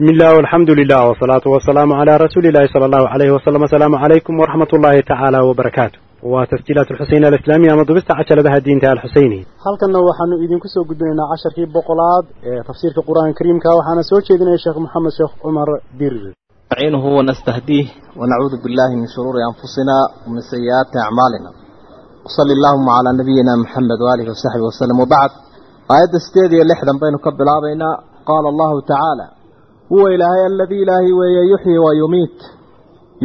بسم الله والحمد لله والصلاة والسلام على رسول الله صلى الله عليه وسلم السلام عليكم ورحمة الله تعالى وبركاته وتسجيلات الحسين الإسلامية مضبست عشر بها الدين تعالى الحسيني هل كنا وحنو إذن كسو قدنا عشر في بقلاد تفسير في القرآن الكريم كاوحانا سوچ إذن الشيخ محمد شيخ عمر huwa ilaahay aladii ilaahay weeye yuxyii wa yumiit.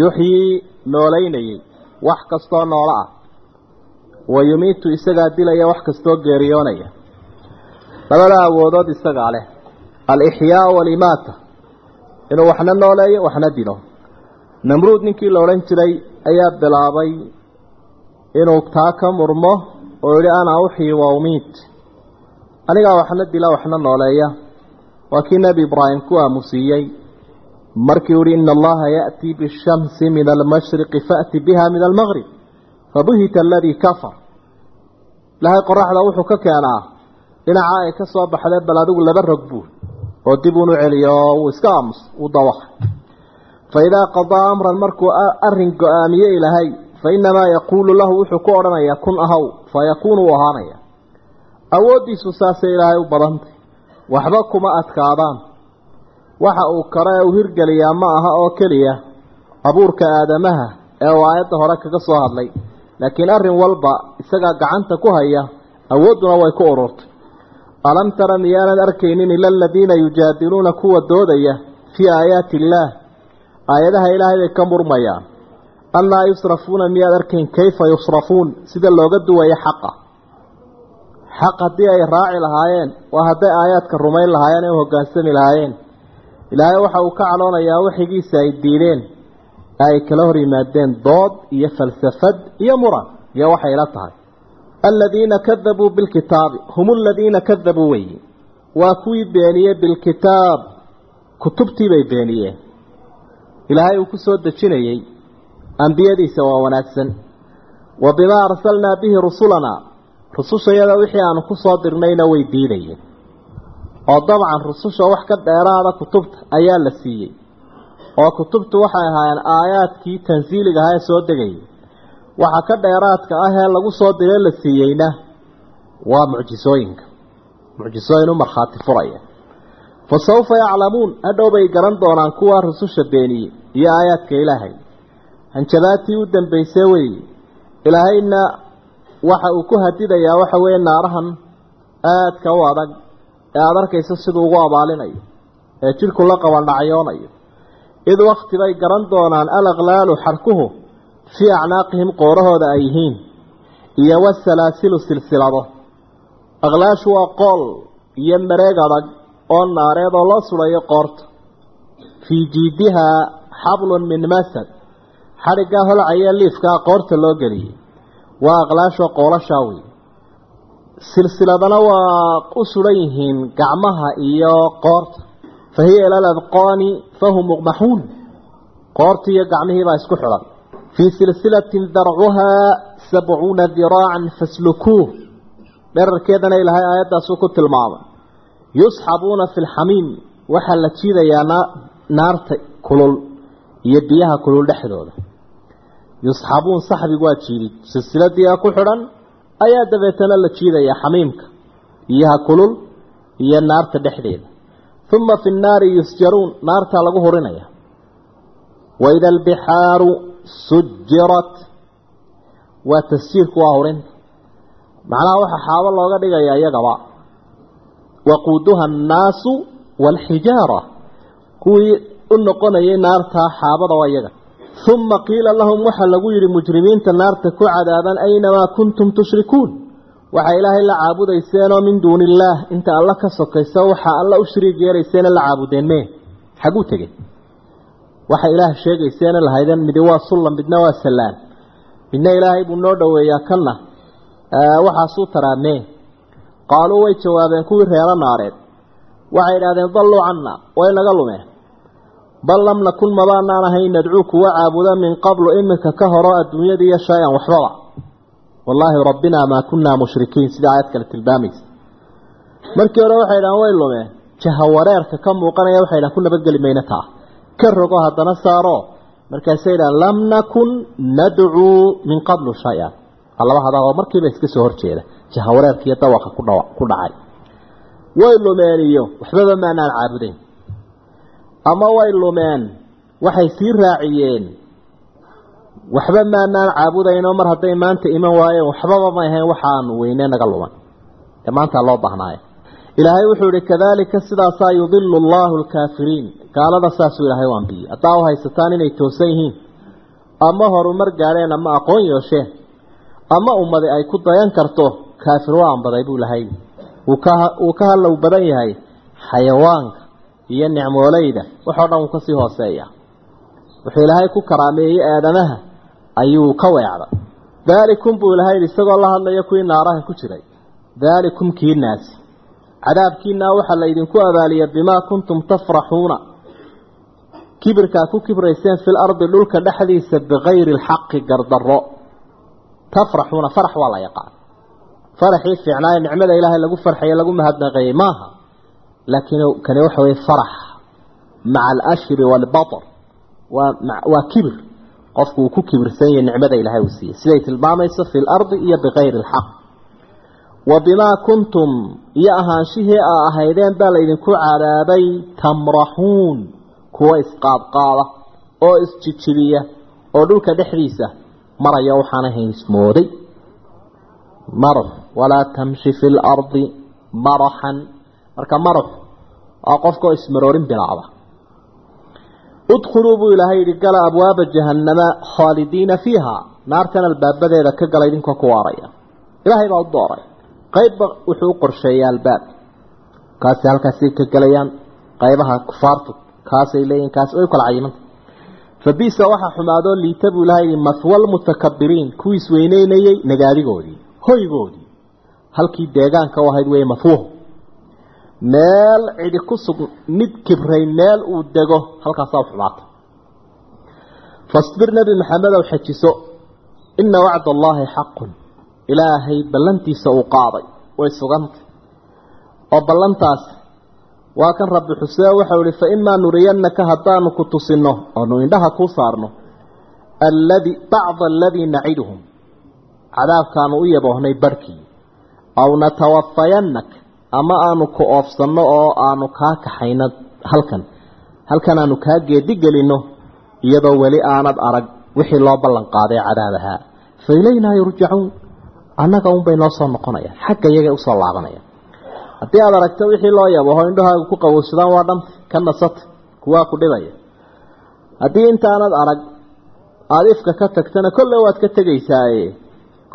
Yuxyii noolaynayay. Wax kastoo noolo ah. Wa yumiitu isagaa dilaya wax kastoo geeriyoonaya. Labada awoodood isagaa leh. Alixyaa walimaata. Inuu waxna nooleeyo waxna dilo. Namruud ninkii la odhan jiray ayaa bilaabay inuu taa ka murmo oo yihi anaa uxyi wa umiit. Anigaa waxna dila waxna nooleeya waa kii nebi ibraahim ku aamusiiyey markii uhi ina allaha yaati bishamsi min almashriqi fa'ti biha min almaqrib fabuhita aladii kafar. Ilahay qoraxda wuxuu ka keenaa dhinaca ay ka soo baxdee bal adigu laba rog buul oo dib unu celiyo oo iska aamus uu dawaxa faidaa qadaa amran markuu arrin go'aamiye ilaahay fainamaa yaquulu lahu wuxuu ku odhanayaa kun ahaw fayakuunu u ahaanaya. Awooddiisu saasay ilaahay u badantay waxba kuma adkaadaan. Waxa uu kare u hirgeliyaa ma aha oo keliya abuurka aadamaha ee uu aayadda hore kaga soo hadlay. Laakiin arrin walba isagaa gacanta ku haya awoodduna way ku ururtay. Alam tara miyaanad arkaynin ila aladiina yujaadiluuna kuwa doodaya fii aayaati illaah aayadaha ilaahay bay ka murmayaan. Annaa yusrafuuna miyaad arkayn kayfa yusrafuun? Sida looga duwaya xaqa xaq haddii ay raaci lahaayeen waa hadday aayaadka rumayn lahaayeen ee u hoggaansami lahaayeen. Ilaahay waxa uu ka caloonayaa waxigiisa ay diideen ay kala hor yimaadeen dood iyo falsafad iyo muran iyo waxay la tahay. Aladiina kadabuu bilkitaabi hum aladiina kadabuu weyi waa kuwii beeniyey bilkitaab kutubtii bay beeniyeen. Ilaahay uu ku soo dejinayey ambiyadiisa waa wanaagsan. Wa bimaa arsalnaa bihi rusulanaa rusushayada wixii aanu ku soo dirnayna way diidayeen. oo dabcan rususha wax ka dheeraada kutubta ayaa la siiyey. oo kutubtu waxay ahaayeen aayaadkii tansiiliga ahaa ee soo degayay waxa ka dheeraadka ah ee lagu soo diree la siiyeyna waa mucjisooyinka. mucjisooyin u markhaati furaya. fa sawfa yaclamuun hadhow bay garan doonaan kuwa rususha beeniyey iyo aayaadka ilaahay. hanjabaatii u dambaysay weeye. ilaahayna waxa uu ku hadidayaa waxa weeye naarahan aadka u adag ee aada arkaysa siduu ugu abaalinayo ee jidhku la qabandhacyoonayo id wakti bay garan doonaan alaqlaalu xarkuhu fii acnaaqihim qoorahooda ay yihiin iyo wasalaasilu silsilado. Aqlaashu waa qool iyo mareeg adag oo naareed oo loo sudhayo qoorta. Fii jiidihaa xablun min masad xadhiggaa holcaya liifkaa qoorta loo geliyey waa aqlaasho qoolashaa wey silsiladana waa u suran yihiin gacmaha iyo qoorta. Fa hiya ila ladqaani fahum muqmaxuun qoortii iyo gacmihiibaa isku xidhan fii silsilatin darcuhaa sabcuuna diraacan faslukuuh. Dherarkeedana ilaahay aayaddaasuu ku tilmaamay. Yusxabuuna fi lxamiim waxaa la jiidayaa naarta kulul iyo biyaha kulul dhexdooda yusxabuun saxbigu waa jiidid. Silsiladii ku xidhan ayaa dabeetana la jiidayaa xamiimka biyaha kulul iyo naarta dhexdeeda. Uma fi nnaari yusjaruun naartaa lagu hurinaya. Waida albixaaru sujirat waa tasjiirku waa hurinta macnaha waxaa xaabo looga dhigayaa iyagaba. Waquuduha annaasu waalxijaara kuwii u noqonayay naartaa xaabada waa iyaga uma qiila lahum waxaa lagu yidhi mujrimiinta naarta ku cadaaban aynamaa kuntum tushrikuun waxaa ilaahay la caabudayseenoo min duuni illaah inta alla ka sokaysa waxaa alla u shariig yeelayseena la caabudeen mee xaguu tegey waxa ilaah sheegayseena lahaydeen midi waa sullan midna waa sallaan midna ilaahay buu noo dhoweeyaa kanna waxaasuu taraa mee qaaluu way jawaabeen kuwii reero naareed waxay idhahdeen dalluu canna way naga lumeen bal lam nakun mabaanaan ahayn nadcuu kuwa caabuda min qablu iminka ka horo adduunyada iyo shay-an waxbaba. Wallaahi rabbinaa maa kunnaa mushrikiin sida aayad kale tilmaamaysa. Markii hore waxay dhahaan way lumeen. Jahawareerka ka muuqanaya waxay dhahan ku nabadgeli mayna taa. Ka rogo haddana saaro. Markaasay dhahan lam nakun nadcuu min qablu shay-an. Laba hadaa oo markiiba iska soo horjeeda jahawareerka iyo dawaqa ku dhacay. Way lumeen iyo waxbaba maanaan caabudayn ama way lumeen. Waxay sii raaciyeen. Waxba maanaan caabudaynoo mar hadday maanta iman waayeen waxbaba ma ahayn waxaanu weyne naga luman. Ee maanta loo baahnaayo ilaahay wuxuu ihi kadalika sidaasaa yudilu allahu alkaafiriin. Gaalada saasuu ilaahay u haddaa u haysataan inay toosan yihiin ama horumar gaadheen ama aqoon yeesheen ama ummadi ay ku dayan karto kaafir waa ambaday buu lahay wuu ka hadlow badan yahay xayawaanka iyo nicmooleyda waxoo dhan uu ka sii hooseeya. Wuxuu ilaahay ku karaameeyey aadamaha ayuu ka weecday daalikum buu ilahay isagoo la hadlaya kuwii naaraha ku jiray. Daalikum kiinaasi cadaabkiinaa waxaa la idinku abaaliya bimaa kuntum tafraxuuna. Kibirkaa ku kibrayseen fil ardi dhulka dhexdiisa bikayri alxaqi gardarro. Tafraxuuna farax waa la yaqaan. Faraxii fiicnaaye nicmada ilaahay lagu farxaye lagu mahadnaqeeyey maaha laakiin kani waxa weye farax maca alashri waalbatar waa waa kibir qofku uu ku kibirsan yahay nicmada ilaahay uu siiyey siday tilmaamayso fi lardi iyo bikayri alxaq wa bimaa kuntum iyo ahaanshihii aa ahaydeen baa laydinku cadaabay tamraxuun kuwa isqaadqaada oo isjijibiya oo dhulka dhexdiisa maraya waxaan ahayn ismooday marx walaa tamshi fi lardi maraxan marka marax waa qofkaoo ismaroorin bilaacda. Udkhuluu buu ilaahay yidhi gala abwaaba jahannama khaalidiina fiiha. Naartan albaabadeeda ka gala idinkoo ku waaraya. Ilaahay baa u dooray. Qaybba wuxuu u qorsheeyay albaab. Kaasi halkaasay ka gelayaan qaybaha kufaartu kaasay leeyihiin kaas way kala cayimanta fabisa waxaa xumaadoo liita buu ilahay yidhi mahwa lmutakabiriin kuwii isweyneynayey nagaadigoodii hoygoodii halkii deegaanka u ahayd weeye mahwuhu meel cidi ku sug mid kibray meel uu dego halkaasaa u fasbir nebi maxamedow xajiso ina wacda allaahi xaqun ilaahay ballantiisa uu qaaday. Way sugantay. Oo ballantaas waa kan rabbi xusee waxau ihi fa imaa nuriyannaka haddaanu ku tusinno oonu indhaha kuu saarno alladii bacda aladii naciduhum cadaabkaanu u yaboohnay barhkii aw natawafayannak ama aanu ku oofsanno oo aanu kaa kaxayno halkan. Halkan aanu kaa geedigelinno iyadoo weli aanad arag wixii loo ballan qaaday cadaab ahaa fa ilaynaa yurjacuun. Annaga unbay noo soo noqonayaan xagga iyagay u soo laabanayaan haddii aada aragto wixii loo yabaho indhahaagu ku qabowsadaan waa dhanta ka nasata kuwaa ku dhibaya haddii intaanad arag aada ifka ka tagtana kolley waad ka tegaysaaye.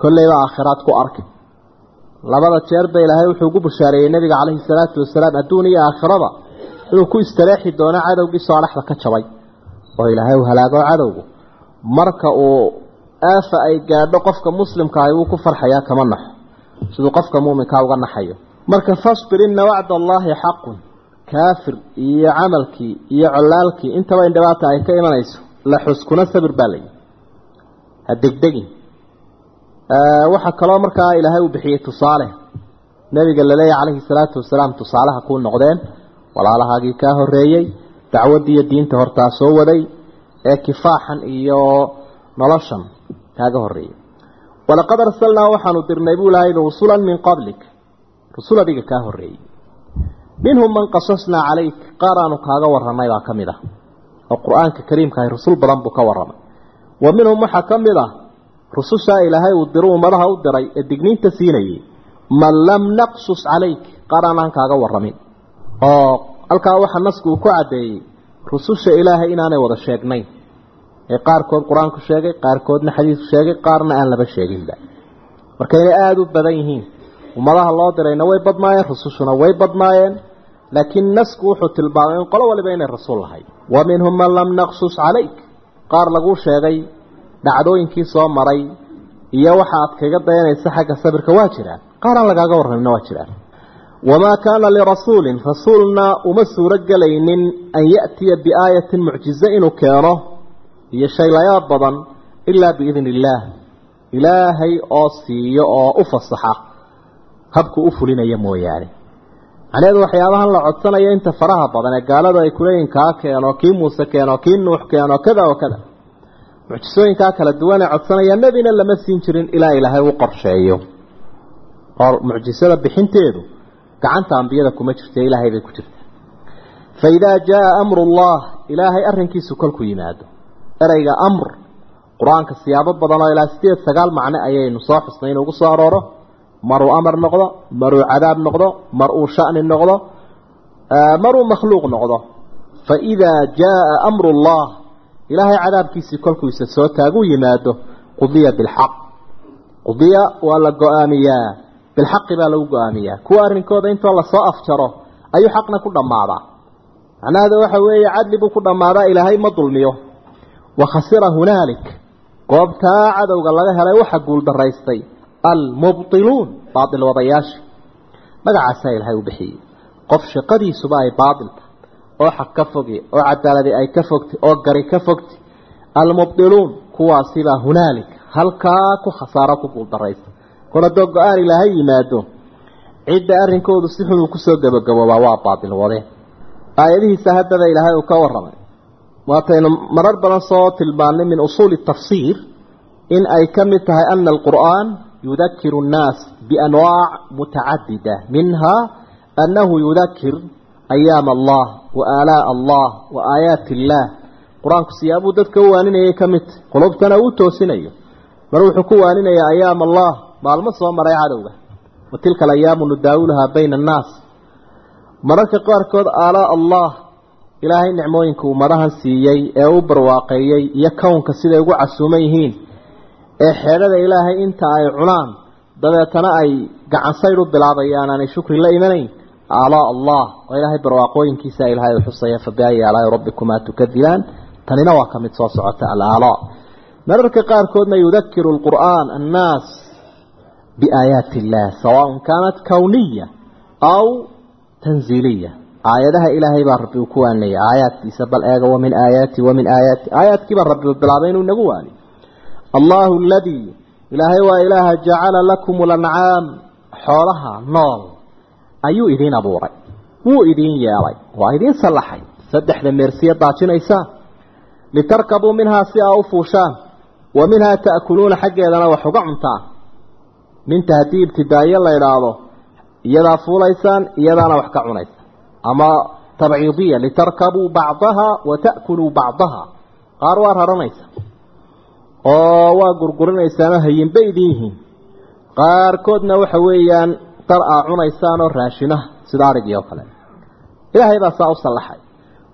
Kolleyba aakhiraad ku arkay labada jeer ba ilaahay wuxuu ugu bushaareeyey nabiga calayhi salaatu wasalaam adduun iyo aakhirada. Inuu ku istareexi doono cadowgii soolaxda ka jabay oo ilaahay uu halaago cadowgu. Marka uu aafa ay gaadho qofka muslimka ahi wuu ku farxayaa kama naxo. Siduu qofka muuminkaa uga naxayo. Marka fasbir ina wacda allaahi xaqun. Kaafir iyo camalkii iyo colaalkii intaba in dhibaata ay ka imanayso la xuskuna sabir baa layihi ha degdegin waxaa kaloo markaa ilaahay uu bixiyey tusaale. Nabiga laleeyahy calayhi salaatu wasalaam tusaalaha kuu noqdeen. Walaalahaagii kaa horeeyey dacwaddii iyo diinta hortaa soo waday ee kifaaxan iyo noloshan kaaga horeeyey walaqad arsalnaa waxaanu dirnay buu ilahay rusulan min qablik. Rusul adiga kaa horeeyey minhum man qasasnaa calayk. Qaar aanu kaaga warramay baa ka mid ah. Oo qur'aanka kariimkaahi rusul badan buu ka warramay. Wa minhum waxaa ka mid ah rusushaa ilaahay uu diru ummadaha u diray ee digniinta siinayay man lam naqsus calayk qaar aanaan kaaga warramin. Oo halkaa waxaa nasku uu ku caddeeyey rususha ilaahay inaanay wada sheegnayn. Ee qaarkood qur'aanku sheegay qaarkoodna xadiisku sheegay qaarna aan laba sheeginba. Marka inay aada u badan yihiin ummadaha loo dirayna way badnaayeen rusushuna way badnaayeen laakiin nasku wuxuu tilmaamay in qolo waliba inay rasuul lahayd. Wa minhum man lam naqsus calayk qaar laguu sheegay dhacdooyinkii soo maray iyo waxa aad kaga dayanaysa xagga sabirka waa jiraan qaar aan lagaaga warramina waa jiraan wamaa kaana lirasuulin rasuulna uma suuro gelaynin an ya'tiya biaayatin mucjize inuu keeno iyo shaylayaad badan ilaa biidni illaah ilaahay oo siiyo oo u fasaxa habku u fulinaya mooyaane. Macnaheedu waxyaabahan la codsanayo inta faraha badan ee gaaladu ay kuleeyihin kaa keeno kii muuse keeno kii nuux keeno kada oo kada mucjisooyinkaa kala duwan ee codsanaya nebina lama siin jirin ilaa ilaahay u qorsheeyo. Oo mucjisada bixinteedu gacanta ambiyada kuma jirta ilaahay bay ku jirtaa fa idaa jaa amru llah ilaahay arrinkiisu kolku yimaado. Ereyga amr qur'aanka siyaabo badan oo ilaa sideed sagaal macno ayaynu soo xusnay inuugu soo arooro. Maruu amar noqdo maruu cadaab noqdo mar uu shani noqdo maruu makhluuq noqdo. Fa idaa jaaa amru llah ilaahay cadaabkiisii kolkuisa soo taaguu yimaado qudiya bilxaq. Qudiya waa la go'aamiyaa bilxaqi baa lagu go'aamiyaa kuwa arrinkooda intoo la soo afjaro ayuu xaqna ku dhammaadaa macnaheeda waxa weeye cadli buu ku dhammaadaa ilaahay ma dulmiyo. Wa khasira hunaalik goobtaa cadowga laga helay waxa guuldaraystay almubtiluun baatil wadayaasha magacaasaa ilaahay u bixiyey. Qof shaqadiisuba ay baatilta oo xaq ka fogi oo cadaaladi ay ka fogtay oo gari ka fogtay. Almubtiluun kuwaasibaa hunaalik halkaa ku khasaaro ku guuldaraysta kol haddoo go'aan ilaahay yimaado. Cidda arrinkoodu si xun uu ku soo gabagaboobaa waa baatil wadeen aayadihiisa haddaba ilaahay uu ka warramay. Waataynu marar badan soo tilmaannay min usuuli tafsiir in ay ka mid tahay ana alqur'aan yudakiru annaas bianwaac mutacadida. Minha annahu yudakir ayaam allah wa aalaa'a allah wa aayaati illaah qur'aanku siyaabuu dadka u waaninayay ka mid tahy qulubtana uu toosinayo mar wuxuu ku waaninayaa ayaam allah maalmo soo maray cadowga wa tilka alayaamu nudaawuluhaa bayna annaas mararka qaarkood aalaa allah ilaahay nicmooyinka uu madahan siiyey ee u barwaaqeeyey iyo kownka siday ugu casuuman yihiin ee xeedhada ilaahay inta ay cunaan dabeetana ay gacansaydh u bilaabayaan aanay shukri la imanayn ilaahay u xusaya fa biayi aalaa'i rabbikumaa tukadibaan tanina waa ka mid soo socota alaalaa mararka qaarkoodna yudakiru alqur'aan annaas biaayaati illaah sawaaءn kaanat kowniya aw tanziiliya aayadaha ilaahay baa rabbi uu ku waaninaya aayaadkiisa bal eega wamin aayaati wamin aayaati aayaadkiibaa rabbi bilaabay inuu inagu waaniyo allahu aladii ilaahay waa ilaaha jacala lakum lancaam xoolaha nool ayuu idiin abuuray. Wuu idiin yeelay. Waa idiin sallaxay. Saddexda meersiya daajinaysaan litarkabuu minhaa si aa u fuushaan. Wa minhaa ta'kuluuna xaggeedana wax uga cuntaan. Minta haddii ibtidaayo la idhaahdo iyadaa fuulaysaan iyadaana wax ka cunaysaan. Ama tabciidiya litarkabuu bacdaha wa ta'kuluu bacdaha. Qaar waa raranaysa oo waa gurgurinaysaanoo hayinba idin yihiin. Qaarkoodna waxa weeyaan dar aa cunaysaan oo raashinaha sida arigii oo kale. Ilaahay baa saa u sallaxay.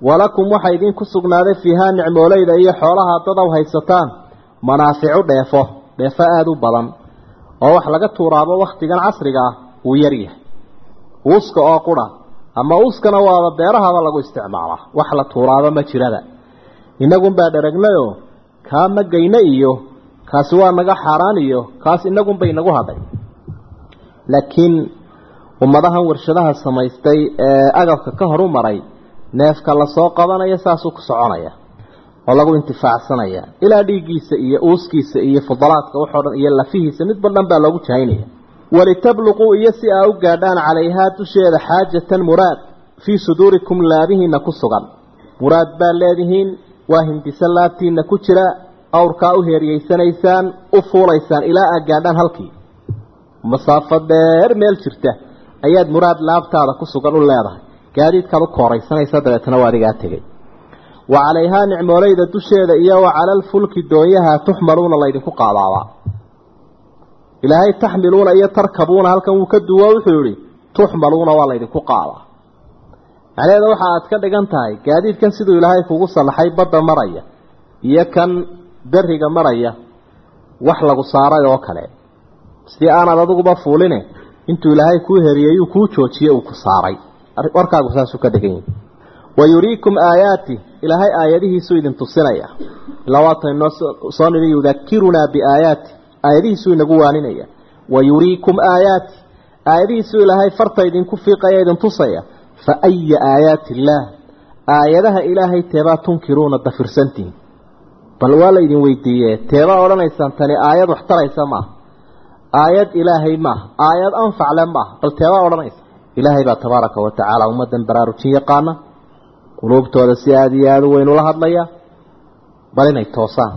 Walakum waxaa idinku sugnaaday fiihaa nicmooleyda iyo xoolaha dad aw haysataan manaaficu dheefo dheefo aada u badan oo wax laga tuuraabo wakhtigan casriga ah uu yaryahay uuska oo qura ama uuskana waaba beerahaba lagu isticmaalaa wax la tuuraaba ma jirada. Inagunbaa dharagnayoo kaa magayna iyo kaasi waa naga xaaraan iyo kaas inagunbay nagu hadhay laakiin ummadahan warshadaha samaystay ee agabka ka horu maray neefka la soo qabanaya saasuu ku soconaya oo lagu intifaacsanaya ilaa dhiiggiisa iyo uuskiisa iyo fudalaadka waxoo dhan iyo lafihiisa midba dhan baa loogu jahaynaya. Walitabluquu iyo si aa u gaadhaan calayhaa dusheeda xaajatan muraad fii suduurikum laabihiina ku sugan. Muraad baa leedihiin waa hindise laabtiina ku jira awrkaa u heeriyeysanaysaan u fuulaysaan ilaa aad gaadhaan halkii masaafo dheer meel jirta ayaad muraad laabtaada ku sugan u leedahay. Gaadiidkaad u kooraysanaysa dabeetana waa adigaa tegey. Wa calayhaa nicmooleyda dusheeda iyo wa cala alfulki doonyaha tuxmaluuna laydinku qaadaabaa. Ilaahay taxmiluuna iyo tarkabuuna halkan wuu ka duwo wuxuu yihi tuxmaluuna waa laydinku qaadaa macnaheeda waxa aad ka dhigan tahay gaadiidkan siduu ilaahay kugu sallaxay badda maraya iyo kan beriga maraya wax lagu saaray oo kale si aanad adiguba fuuline intuu ilaahay kuu heriyey uu kuu joojiyey uu ku saaray. Warkaagu saasuu ka dhigan yahi wa yuriikum aayaati ilaahay aayadihiisuu idin tusinaya. Ilaa waataynu soo nidhi yudakirunaa biaayaati aayadihiisuu inagu waaninaya. Wa yuriikum aayaati aayadihiisuu ilaahay farta idinku fiiqaya idin tusaya. Fa aya aayaati illaah aayadaha ilaahay teebaa tunkiruuna dafirsantihin bal waa la idin weydiiye teebaa odhanaysaan tani aayad wax taraysa maaha aayad ilaahay maaha aayad anfacle maaha bal teebaa odhanaysa. Ilaahay baa tabaaraka wa tacaala ummaddan baraarujin yaqaana. Quluubtooda si aada iyo aada u weyn ula hadlaya. Bal inay toosaan.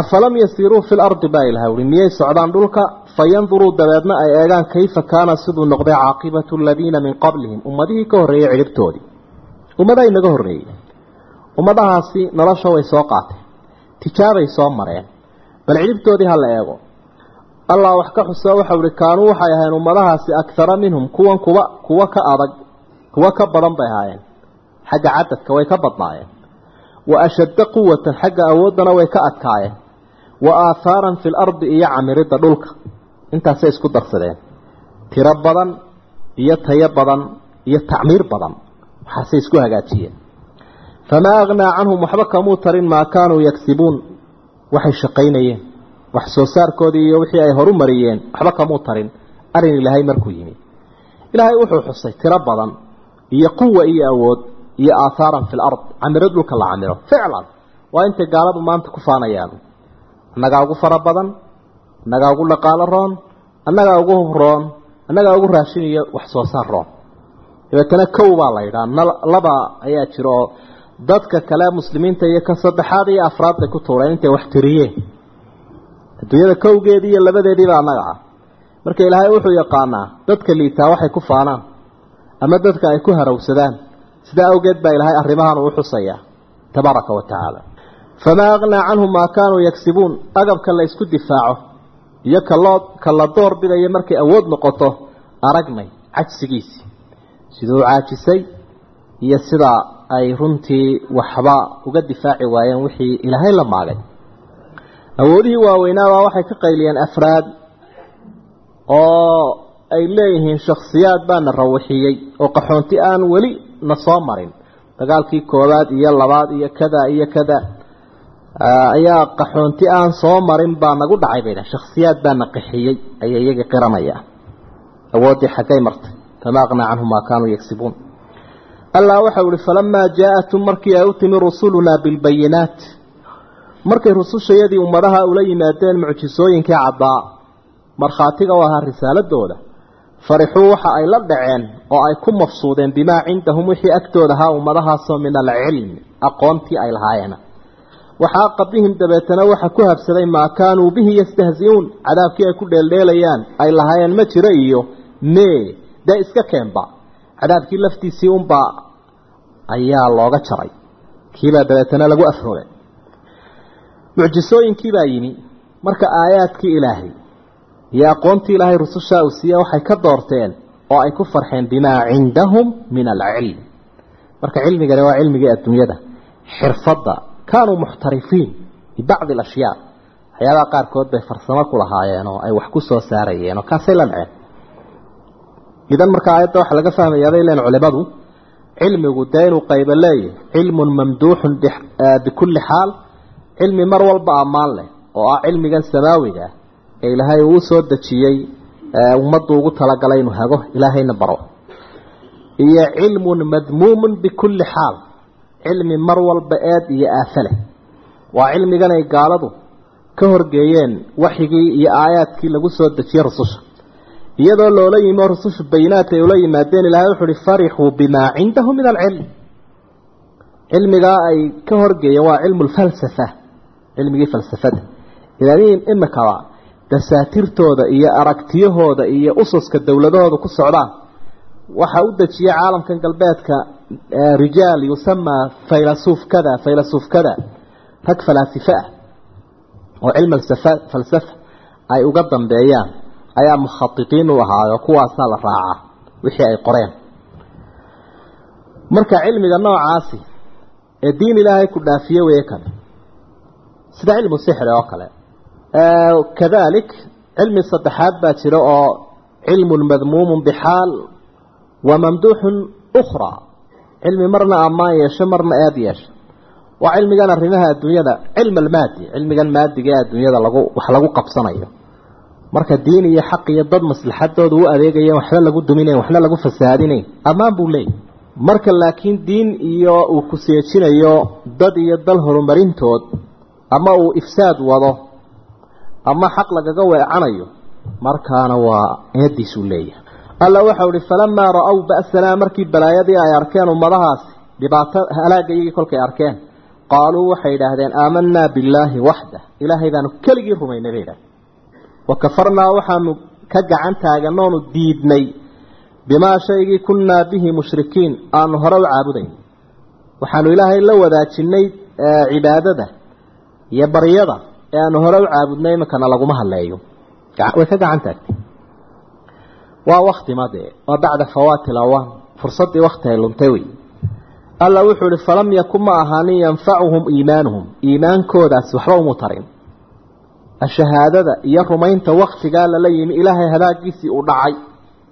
Afalam yasiiruu fi lardi baa ilaha uhi miyay socdaan dhulka? Fayanduruu dabeedna ay eegaan kayfa kaana siduu noqday caaqibatu aladiina min qablihim. Ummadihii ka horreeyey cidhibtoodii ummadaa inaga horreeyey. Ummadahaasi nolosha way soo qaateen tijaabay soo mareen. Bal cidhibtoodii ha la eego allah wax ka xuso waxau ihi kaanuu waxay ahayn ummadahaasi akara minhum kuwan kuwa kuwa ka adag kuwa ka badan bay ahaayeen. Xagga cadadka way ka badnaayeen. Wa ashadda quwatan xagga awooddana way ka adkaayeen. Wa aathaaran fi lardi iyo camiridda dhulka. Intaasay isku darsadeen. Tiro badan iyo tayo badan iyo tacmiir badan. Waxaasay isku hagaajiyeen. Famaa aghnaa canhum waxba kamuu tarin maa kaanuu yagsibuun waxay shaqaynayeen wax soo saarkoodii iyo wixii ay horu mariyeen waxba kamuu tarin. Arrin ilaahay markuu yimi. Ilaahay wuxuu xusay tiro badan iyo quwa iyo awood iyo aathaaran fi lard camiro dhulka la camiro. Ficlan! Waa intay gaaladu maanta ku faanayaan. Annagaa ugu fara badan annagaa ugu dhaqaalo roon annagaa ugu roon annagaa ugu raashin iyo wax soo saar roon. Dabeetana kow baa la yidhaha laba ayaa jira oo dadka kale muslimiinta iyo ka saddexaad iyo afraad bay ku tuureen intay wax tiriyeen adduunyada kowgeedii iyo labadeediiba annaga ah. Marka ilaahay wuxuu yaqaanaa dadka liitaa waxay ku faanaan ama dadka ay ku harawsadaan sidaa awgeed baa ilaahay arrimahan uu xusayaa tabaaraka wa tacaala. Famaa aghnaa canhum maa kaanuu yagsibuun agabka la isku difaaco iyo kaloo ka la door bidayo markay awood noqoto aragnay cajsigiisii. Siduu caajisay iyo sidaa ay runtii waxba uga difaaci waayeen wixii ilaahay la maagay awoodihii waaweynaabaa waxay ka qayliyeen afraad oo ay leeyihiin shakhsiyaad baana rawixiyey oo qaxoonti aan weli na soo marin. Dagaalkii koowaad iyo labaad iyo kada iyo kada ayaa qaxoonti aan soo marin baa nagu dhacay bay dhahen shakhsiyaad baana qaxiyey ayay iyaga qiranaya awooddii xaggay martay. Fama aqnaa canhum maa kaanuu yagsibuun allah waxau ihi falamaa jaa-atum markii ay u timi rusulunaa bilbayinaat markay rusushayadii ummadaha ula yimaadeen mucjisooyinkii caddaa markhaatiga u ahaa risaaladooda farixuu waxa ay la dhaceen oo ay ku mafsuudeen bimaa cindahum wixii agtooda ahaa ummadahaasoo min alcilmi aqoontii ay lahaayeen. Waxaaqa bihim dabeetana waxa ku habsaday maa kaanuu bihi yastahzi-uun cadaabkii ay ku dheeldheelayaan ay lahaayeen ma jiro iyo mee dee iska keenba. Cadaabkii laftiisii unbaa ayaa looga jaray. Kiibaa dabeetana lagu afrogay mucjisooyinkiibaa yimi marka aayaadkii ilaahay iyo aqoontii ilaahay rusushaa uu siiye waxay ka doorteen oo ay ku farxeen bimaa cindahum min alcilm. Marka cilmigani waa cilmigii adduunyada. Xirfadda kaanuu muxtarifiin bibacdi alashyaa. Waxyaabaha qaarkood bay farsamo ku lahaayeen oo ay wax ku soo saarayeen oo kaasay la dhaceen idan marka aayadda waxaa laga fahmayaa bay leen culimadu cilmigu dee inuu qaybo leeyahy cilmun mamduuxun bikulli xaal cilmi mar walba ammaan leh oo ah cilmigan samaawiga ee ilaahay uu soo dejiyey ummaddu ugu talagalay inuu hago ilaahayna baro. Iyo cilmun madmuumun bikulli xaal cilmi mar walba eed iyo aafe leh. Waa cilmigan ay gaaladu ka horgeeyeen waxyigii iyo aayaadkii lagu soo dejiyey rususha. Iyadoo loola yimi oo rusushu bayinaadka ay ula yimaadeen ilahay wuxu uhi farixuu bimaa cindahu min alcilm cilmigaa ay ka horgeeyeen waa cilmu lfalsafa cilmigii falsafada. Ilaaliin imikaba dasaatirtooda iyo aragtiyahooda iyo ususka dowladahooda ku socdaan. Waxaa u dejiyay caalamkan galbeedka rijaal yusamaa faylasuuf kada faylasuuf kada rag falaasife ah oo cilmi falsafa ay uga dambeeyaan ayaa mukhadiqiin u ahaayo kuwaasaa la raacaa wixii ay qoreen. Marka cilmiga noocaasi ee diin ilaahay ku dhaafiye weeye kan sida cilmu sixri oo kale? Kadalik cilmi saddexaad baa jira oo cilmun madmuumun bixaal wa mamduuxun ukhraa cilmi marna ammaan yeesho marna eed yeesho. Waa cilmigan arrimaha adduunyada cilm almaadi cilmigan maadiga ee adduunyada lagu wax lagu qabsanayo. Marka diin iyo xaq iyo dad maslaxadooda u adeegayeen waxba lagu duminayn waxna lagu fasaadinayn ammaan buu leeyahy marka laakiin diin iyo uu ku seejinayo dad iyo dal horumarintood ama uu ifsaad wado ama xaq lagaga weecanayo markaana waa eediisuu leeyahay. Alla waxau ihi falamaa ra'ow ba'sanaa markii balaayadii ay arkeen ummadahaasi dhibaato halaagayagii kolkay arkeen qaaluu waxay idhaahdeen aamanaa billaahi waxda ilaahay baanu keligii rumaynay bay idhahdeen wa kafarnaa waxaanu ka gacan taaganoonu diidnay bimaa shaygii kunnaa bihi mushrikiin aanu hore u caabudayn. Waxaanu ilaahay la wadaajinay cibaadada iyo baryada ee aanu hore u caabudnay iminkana laguma hadleeyo. Way ka gacan taagtay waa wakti madee waa bacda fawaati lawaan fursaddii wakti ay luntay wey. Alla wuxuu ihi falam yakun ma ahaanin yanfacuhum iimaanuhum. Iimaankoodaasi waxba umu tarin. Ashahaadada iyo rumaynta waktigaa lala yimi ilaahay hadaagiisii uu dhacay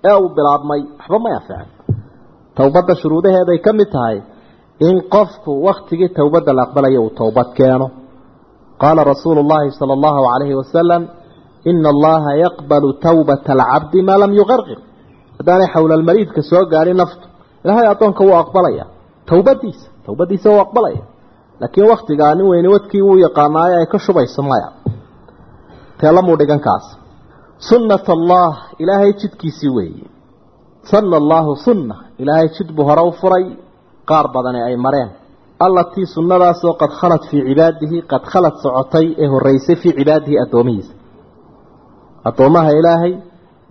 ee uu bilaabmay waxba may anficin towbadda shuruudaheeday ka mid tahay in qofku waktigii towbadda la aqbalayo uu towbad keeno qaala rasuulu llaahi sala allahu calayhi wasalam ina allaha yaqbalu towbata alcabdi maa lam yuqarqir haddaanay xowlalmariidka soo gaadhin naftu ilaahay addoonka wuu aqbalaya towbadiisa towbadiisa wuu aqbalaya laakiin waktigaa nin weyni wadkii wuu yaqaanaayo ay ka shubayso maya teelamuu dhigankaas sunnat allah ilaahay jidkiisii weeye sanna allaahu sunna ilaahay jid buu hore u furay qaar badani ay mareen allatii sunnadaasoo qad khalad fii cibaadihi qad khalad socotay ee horeysay fii cibaadihi addoomihiisa. Addoommaha ilaahay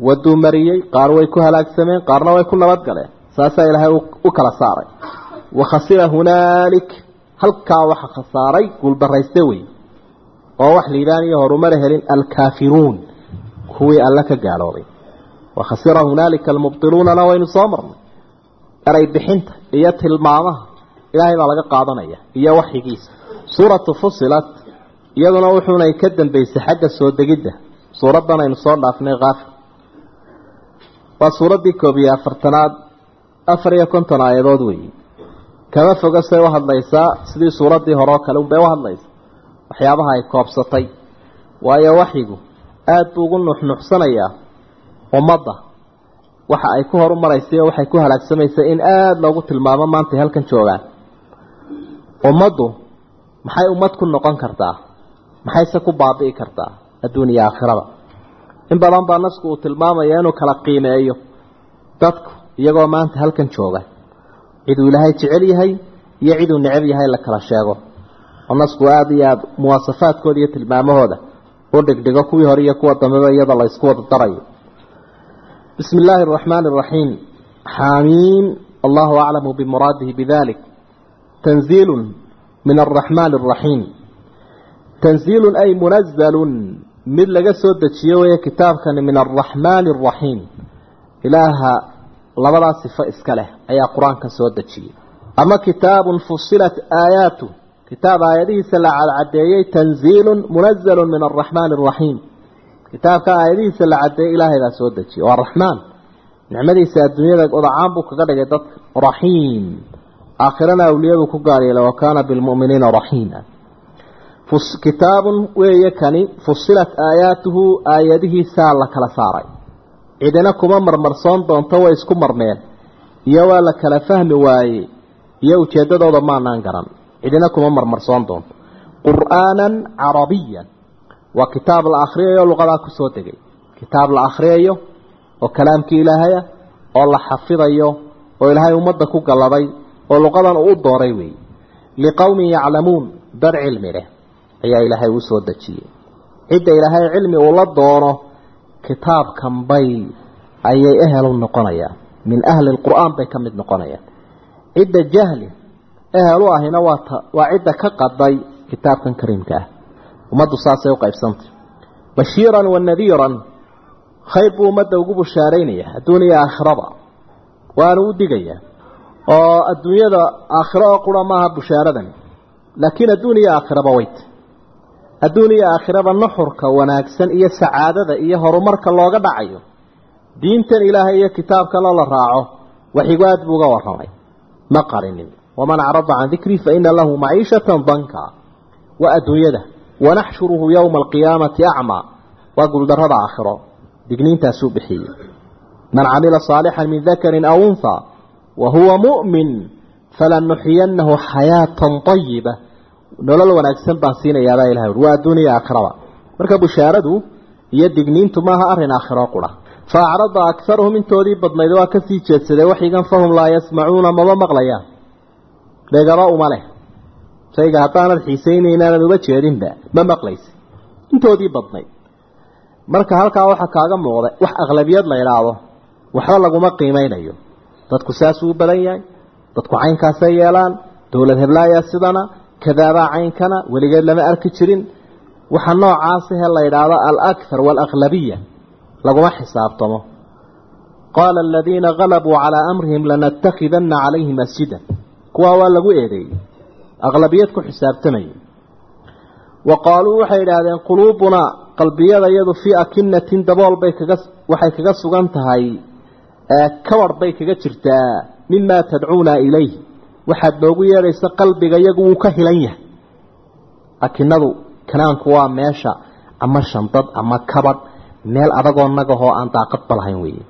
waduu mariyey qaar way ku halaagsameen qaarna way ku nabadgaleen saasaa ilaahay u kala saaray. Wa khasira hunaalik halkaa waxa khasaaray guuldarayste wey oo wax liibaan iyo horumara helin alkaafiruun kuwii alle ka gaaloobay wa khasira hunaalika almubtiluunana waynu soo marnay. Eray bixinta iyo tilmaamaha ilaahay baa laga qaadanaya iyo waxyigiisa. Suuratu fusilat iyaduna wuxuunay ka dambeysay xagga soo degidda. Suuraddan aynu soo dhaafnay kaafir waa suuraddii koob iyo afartanaad afar iyo konton aayadood weeye kama foga say u hadlaysaa sidii suuraddii hore oo kale unbay u hadlaysa. Waxyaabaha ay koobsatay. Waayo waxyigu aada buu ugu nuxnuxsanayaa ummadda. Waxa ay ku horu maraysay oo waxay ku halaagsamaysa in aada loogu tilmaamo maantay halkan joogaan ummaddu maxay ummad ku noqon kartaa? Maxayse ku baabi'i kartaa adduun iyo aakhirada? In badan baa nasku uu tilmaamaya inuu kala qiimeeyo dadku iyagoo maanta halkan jooga. Ciduu ilaahay jecel yahay iyo ciduu necab yahay la kala sheego. Oo nasku aada iyo aada muwaasafaadkooda iyo tilmaamahooda u dhigdhigo kuwii hore iyo kuwa dambeba iyada la ysku wada darayo. Bismi illaahi araxmaani araxiim xaamiim allahu aclamu bimuraadihi bidalik tanziilun min araxmaani araxiim tanziilun ay munazalun mid laga soo dejiyo weeye kitaabkani min araxmaani araxiim ilaaha labadaa sifo iska leh ayaa qur'aanka soo dejiyey ama kitaabun fusilat aayaatu kitaab aayadihiisa la cadcadeeyey tanziilun munazalun min araxmaani araxiim kitaabka aayadihiisa la cadeeyey ilaahay baa soo dejiyey waa raxmaan nicmadiisa adduunyada odacaan buu kaga dhigay dadka raxiim aakhirana awliyaduu ku gaaryeela wa kaana bilmu'miniina raxiima kitaabun weeye kani fusilat aayaatuhu aayadihiisaa la kala saaray. Cidina kuma marmarsoon doonto way isku marmeen. Iyo waa la kala fahmi waaye iyo ujeeddadooda maanaan garan. Cidina kuma marmarsoon doonto. Qur'aanan carabiyan waa kitaab la akhriyayo luqadaa ku soo degay. Kitaab la akhriyayo oo kalaamkii ilaahaya oo la xafidayo oo ilaahay ummadda ku galladay oo luqadan uu u dooray weeye liqowmin yaclamuun dad cilmi leh ayaa ilaahay uu soo dejiyey. Cidda ilaahay cilmi uu la doono kitaabkan bay ayay ehel u noqonayaan. Min ahli lqur'aan bay ka mid noqonayaan. Cidda jahli ehel u ahina waa ta waa cidda ka qaday kitaabkan kariimka ah. Ummaddu saasay u qaybsantay bashiiran wa nadiiran khayr buu ummadda ugu bushaaraynaya adduuniya aakhirada. Waanu u digayaa oo adduunyada aakhiro oo qura maaha bushaaradani laakiin adduuniya aakhiraba weyt adduuniya aakhiraba nuxurka wanaagsan iyo sacaadada iyo horumarka looga dhacayo. Diintan ilaahay iyo kitaabkanoo la raaco waxigu aad buu uga warramay. Ma qarinin. Waman acrada can dikrii fa ina lahu maciishatan danka. Waa adduunyada. Wanaxshuruhu yowma alqiyaamati acmaa waa guuldarrada aakhiro. Digniintaasuu bixiyey. Man camila saalixan min dakarin aw unhaa wa huwa mu'min falanuxiyanahu xayaatan ayiba nolol wanaagsan baan siinayaabaa ilahay waa adduuniya aakhiraba marka bushaaradu iyo digniintu maaha arrin aakhiro qura. Fa acrada akaruhum intoodii badnayd waa ka sii jeedsadee waxyigan fahum laa yasmacuuna maba maqlayaan. Dhegaba uma leh. Shayga haddaanad xiisaynayn aanad uga jeedinba ma maqlaysa intoodii badnayd. Marka halkaa waxaa kaaga muuqda wax aqlabiyad la idhaahdo waxba laguma qiimeynayo dadku saasuu u badan yahay. Dadku caynkaasay yeelaan. Dowlad heblaayaa sidana kadaabaa caynkana weligeed lama arki jirin. Waxa noocaasihe la yidhaahdo alakthar waalaqlabiya laguma xisaabtamo. Qaala aladiina galabuu calaa amrihim lanattakhidanna calayhi masjidan. Kuwaa waa lagu eedeeyey. Aqlabiyad ku xisaabtamayay wa qaaluu waxay idhaahdeen quluubunaa qalbiyada iyadu fii akinatin dabool bay kaga waxay kaga sugan tahay kabar bay kaga jirtaa mimaa tadcuuna ilayh. Waxaad noogu yeedhaysa qalbiga iyagu wuu ka hilan yahay. Akinadu kanaanku waa meesha ama shandad ama kabadh meel adagoo nagahoo aan daaqadba lahayn weeye.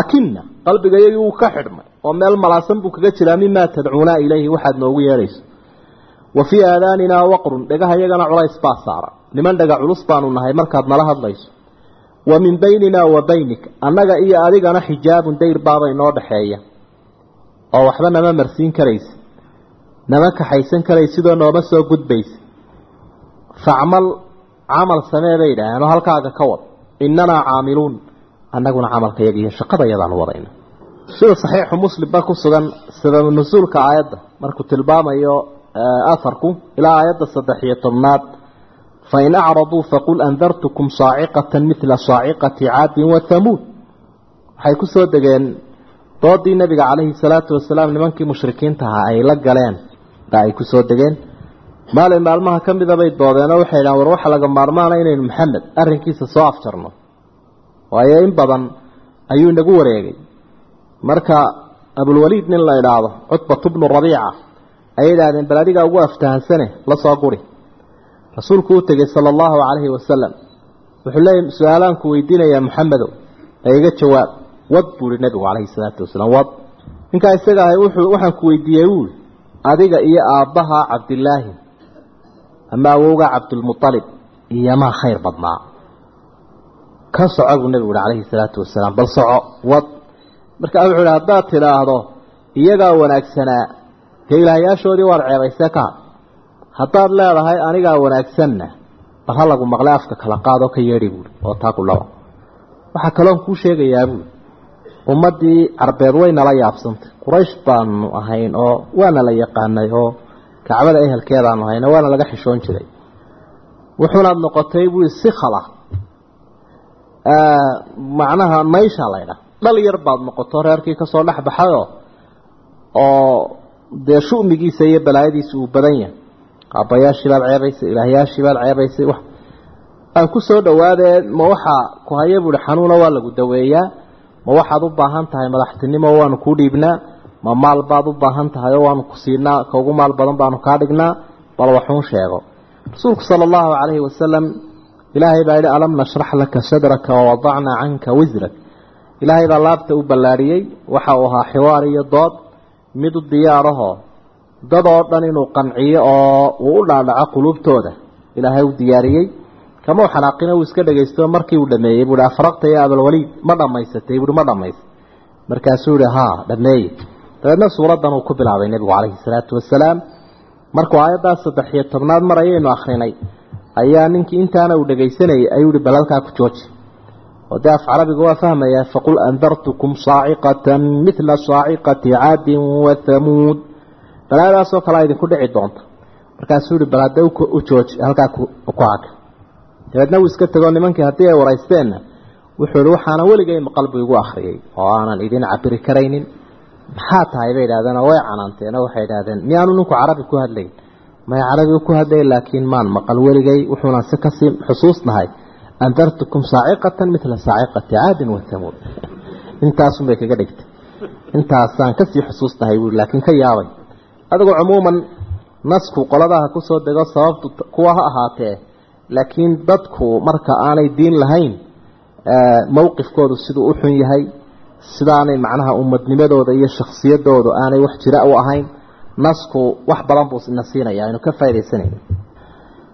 Akina qalbiga iyagii wuu ka xidhmay oo meel malaasan buu kaga jiraa mimaa tadcuuna ilayhi waxaad noogu yeedhayso wa fii aadaaninaa waqrun dhegaha iyagana culays baa saara. Niman dhega culus baanu nahay markaad nala hadlayso wa min bayninaa wa baynik. Annaga iyo adigana xijaabun dayr baaba inoo dhaxeeya oo waxba nama marsiin karaysa nama kaxaysan karaysa sidoo nooma soo gudbaysa facmal camal samee bay yidhaaheen oo halkaaga ka wad? Innanaa caamiluun. Annaguna camalka yaga iyo shaqada yadaanu wadayna sida saxiixu muslimba ku sugan sabab nusuulka aayadda. Markuu tilmaamayo aharku ilaa aayadda saddex iyo tobnaad fain acraduu faqul andartukum saaciqatan midla saaciqati caadin wa hamuud waxay ku soo degeen doodii nabiga calayhi salaatu wasalaam nimankii mushrikiinta ahaa ay la galeen baa ay ku soo degeen maalin maalmaha ka mida bay doodeenoo waxay idhahan war waxa laga maarmaana inaynu maxamed arrinkiisa soo afjarno waayo in badan ayuu inagu wareegay marka abulwaliid nin la idhaahdo rasuulku u tegey sala allahu calayhi wasalam wuxuu leeyay su'aalaanku weydiinayaa maxamedow ee iga jawaab wad buuhi nebigu calayhi salaatu wasalaam wad. Ninkaa isaga ahay wuxuu waxaan ku weydiiyey wuuli adiga iyo aabbaha cabdilaahi ama awowga cabdulmualib iyomaa khayr badnaa. Ka soco buu nebigu uhi calayhi salaatu wasalaam bal soco wad. Markaa wuxuu ihi haddaad tidhaahdo iyagaa wanaagsanaa dee ilaahyaashoodii waad ceebaysee ka had haddaad leedahay anigaa wanaagsanna bal ha lagu maqlay afka kala qaadoo ka yeedhi buuri oo taa ku laba waxaa kaloon kuu sheegayaa buuri ummaddii carbeed way nala yaabsantay. Quraysh baanu ahayn oo waana la yaqaanay oo kacbada ehelkeedaanu ahayn oo waana laga xishoon jiray. Wuxuunaad noqotay buui si khala. Macnaha maysha laydha dhal yar baad noqoto reerkii ka soo dhex baxayoo oo dee shumigiisa iyo balaayadiisa uu badan yahay aabbayaashii baad ceebaysay ilaahyaashii baad ceebaysay wax. Aan ku soo dhawaadee ma waxaa ku haya buuhi xanuuna waa lagu daweeyaa. Ma waxaad u baahan tahay madaxtinimo waanu kuu dhiibnaa. Ma maal baad u baahan tahay oo waanu ku siinaa. Ka maal badan baanu kaa dhignaa. Bal waxuun sheego rasuulku sala allahu calayhi wasalam ilaahay baa yidhi alam nashrax laka sadraka wawadacnaa canka wisrak ilaahay baa laabta u ballaadhiyey waxa uu ahaa xiwaar iyo dood mid u diyaarahoo dad oo dhan inuu qanciyo oo uu u dhaadhaco quluubtooda. Ilaahay u diyaariyey. Kama xanaaqina uu iska dhagaysto markii uu dhameeyey. Buuhi afaraqta ya abalwaliid ma dhammaysatay. Buuhi ma dhammaysay markaasuu yihi haa dhameeye dabeedna suuraddan uu ku bilaabay nebigu calayhi salaatu wasalaam markuu aayaddaas saddex iyo tobnaad mar ayaynu akrinay ayaa ninkii intaana uu dhagaysanayay ayuu yihi bal halkaa ku jooji. Oo dee af carabiga waa fahmayaa faqul andartukum saaciqatan midla saaciqati caadin wa hamuud balaadaasoo kalea idinku dhici doonta markaasuu yihi bal hadda u jooji halkaa ku haka dabeedna wuu iska tegoo nimankii haddii ay waraysteenna wuxuu yihi waxaana weligay qalbi igu akhriyey oo aanan idin cabiri karaynin. Maxaa tahay bay idhahdeen oo way canaanteen oo waxay idhahdeen miyaanu ninku carabi ku hadlayn? May carabi ku hadlay laakiin maan maqal weligay wuxuunan si ka sii xusuusnahay andartukum saaciqatan midla saaciqati caadin wa hamuud intaasun bay kaga dhigtay. Intaasaan ka sii xusuusnahay buui laakiin ka yaabay adigu cumuuman nasku qoladaha ku soo dego sababtu kuwa ha ahaatee laakiin dadku marka aanay diin lahayn mowqifkoodu siduu u xun yahay sidaanay macnaha ummadnimadooda iyo shaksiyadoodu aanay wax jira u ahayn nasku wax badan buu ina siinaya aynu ka faa'idaysanayna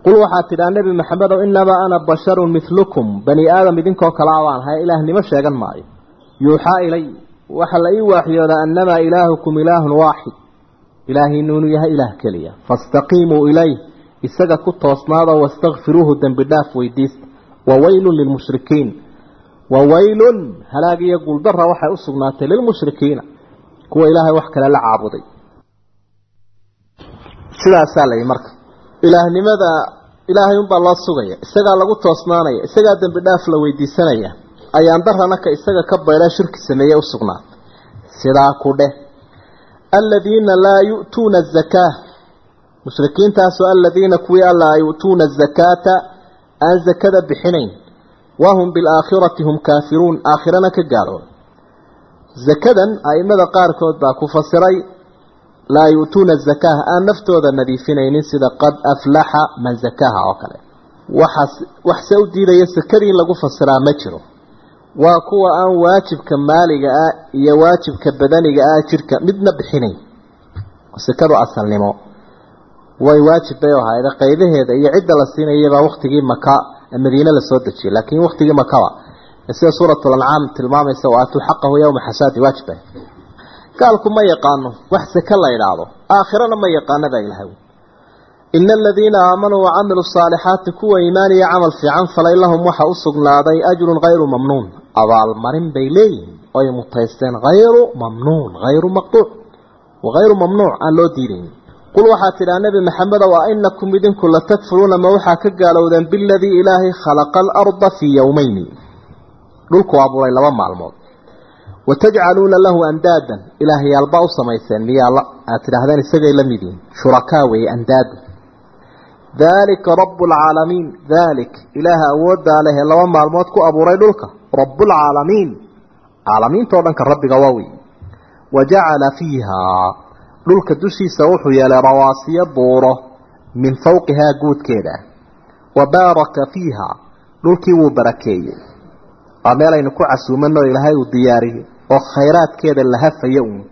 qul waxaad tidhaa nebi maxamedow inamaa ana basharun milukum bani aadam idinkoo kale abaan hay ilaahnimo sheegan maayo? Yuuxaa ilay waxaa la ii waaxyoodaa annamaa ilaahukum ilaahun waaxid ilaahiinu inuu yahay ilaah keliya. Faاstaqiimuu ilayh isaga ku toosnaada wastakfiruuhu dembi dhaaf weydiista wawaylun lilmushrikiin wawaylun halaag iyo guuldara waxay u sugnaatay lilmushrikiina kuwa ilaahay wax kale la caabuday. Sidaasaa la yidhi marka ilaahnimada ilaahay unbaa loo sugaya isagaa lagu toosnaanaya isagaa dembi dhaaf la weydiisanaya ayaan darana ka isaga ka bayla shirki sameeye u sugnaatay. Sidaa ku dheh aladiina laa yu'tuuna azakaa mushrikiintaasoo aladiina kuwii a laa yu'tuuna azakaata aan zakada bixinayn. Wahum bilaakhirati hum kaafiruun aakhirana ka gaalooba zakadan aimada qaarkood baa ku fasiray laa yu'tuuna azakaah aan naftooda nadiifinaynin sida qad aflaxa man zakaaha oo kale. Waxaas waxse u diidaya sakadii in lagu fasiraa ma jiro waa kuwa aan waajibka maaliga ah iyo waajibka badaniga ah jirka midna bixinayn sakadu asalnimo. Way waajib bay ahaayeen qaydaheeda iyo cidda la siinayaba waqtigii maka madiina la soo dejiyay. Laakiin waqtigii makaba sida suuratul ancaam tilmaamaysa waa atuu xaqahu yawma xasaadi waajib gaalku ma yaqaano wax saka la idhaahdo aakhirana ma yaqaano baa ilahay ina aladiina aamanuu wacamiluu saalixaati kuwa iimaan iyo camal fiican falay lahum waxa u sugnaaday ajrun hayru mamnuun abaalmarin bay leeyihiin oy mutaysteen hayru mamnuun hayru maqtuuc wahayru mamnuuc aan loo diidayn qul waxaad tidhaa nebi maxamedow a inakum idinku latakfuruuna ma waxaa ka gaalowdeen biladii ilaahay khalaqa alarda fii yowmeyni dhulku abuuray laba maalmood watajcaluuna lahu andaadan ilaahyaalbaa u samayseen miyaa aad tidhaahdeen isagay la mid yihiin shurakaa weeye andaada daalika rabu lcaalamiin daalik ilaaha awooddaa leh ee laba maalmood ku abuuray dhulka. Rabbulcaalamiin caalamiintao dhanka rabbiga waa wey wa jacala fiihaa dhulka dushiisa wuxuu yeelay rawaasiyo buuro min fawqihaa guudkeeda. Wa baaraka fiiha. Dhulkii wuu barakeeyey. Waa meel aynu ku casuumanoo ilaahay uu diyaariyey oo khayraadkeeda la hafayo uun.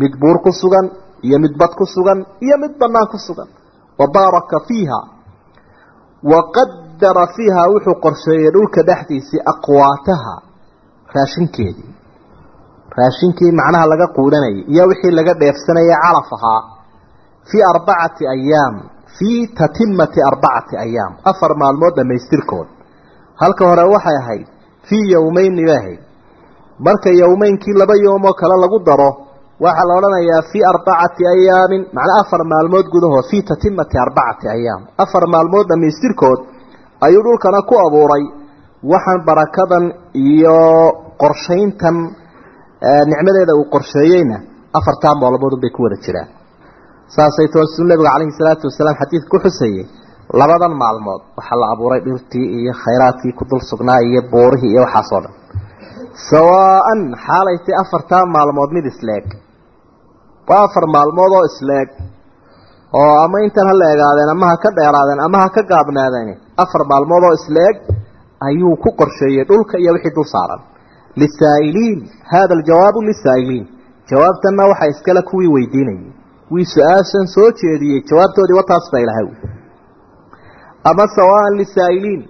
Mid buur ku sugan iyo mid bad ku sugan iyo mid bannaan ku sugan wa baaraka fiiha. Wa qadara fiiha wuxuu qorsheeyey dhulka dhexdiisii aqwaataha raashinkeedii. Raashinkii macnaha laga quudanayay iyo wixii laga dheefsanayay calaf ahaa fii arbacati ayaam fii tatimati arbacati ayaam afar maalmood dhammaystirkood. Halka hore waxay ahayd fii yowmeyni bay ahayd. Marka yowmeynkii laba yoomoo kale lagu daro waxaa la odhanayaa fii arbacati ayaamin macnaa afar maalmood gudahood fii tatimati arbacati ayaam afar maalmood dhammaystirkood ayuu dhulkana ku abuuray. Waxaan barakadan iyo qorshayntan nicmadeeda uu qorsheeyeyna afartaa maalmoodun bay ku wada jiraan. Saasay toosu nabiga calayhi salaatu wasalaam xadiidka ku xusayey labadan maalmood waxaa la abuuray dhirtii iyo khayraadkii ku dul sugnaa iyo buurihii iyo waxaasoo dhan. Sawaa-an xaalay tay afartaa maalmood mid isleeg waa afar maalmood oo isleeg. Oo ama intan ha la egaadeen ama ha ka dheeraadeen ama ha ka gaabnaadeen afar maalmood oo isleeg ayuu ku qorsheeyey dhulka iyo wixii dul saaran. Lisaa'iliin hada aljawaabu lisaa'iliin. Jawaabtanna waxaa iskale kuwii weydiinayay wii su'aashan soo jeediyey jawaabtoodii wataas baa ilahay ama sawaan lisaa'iliin.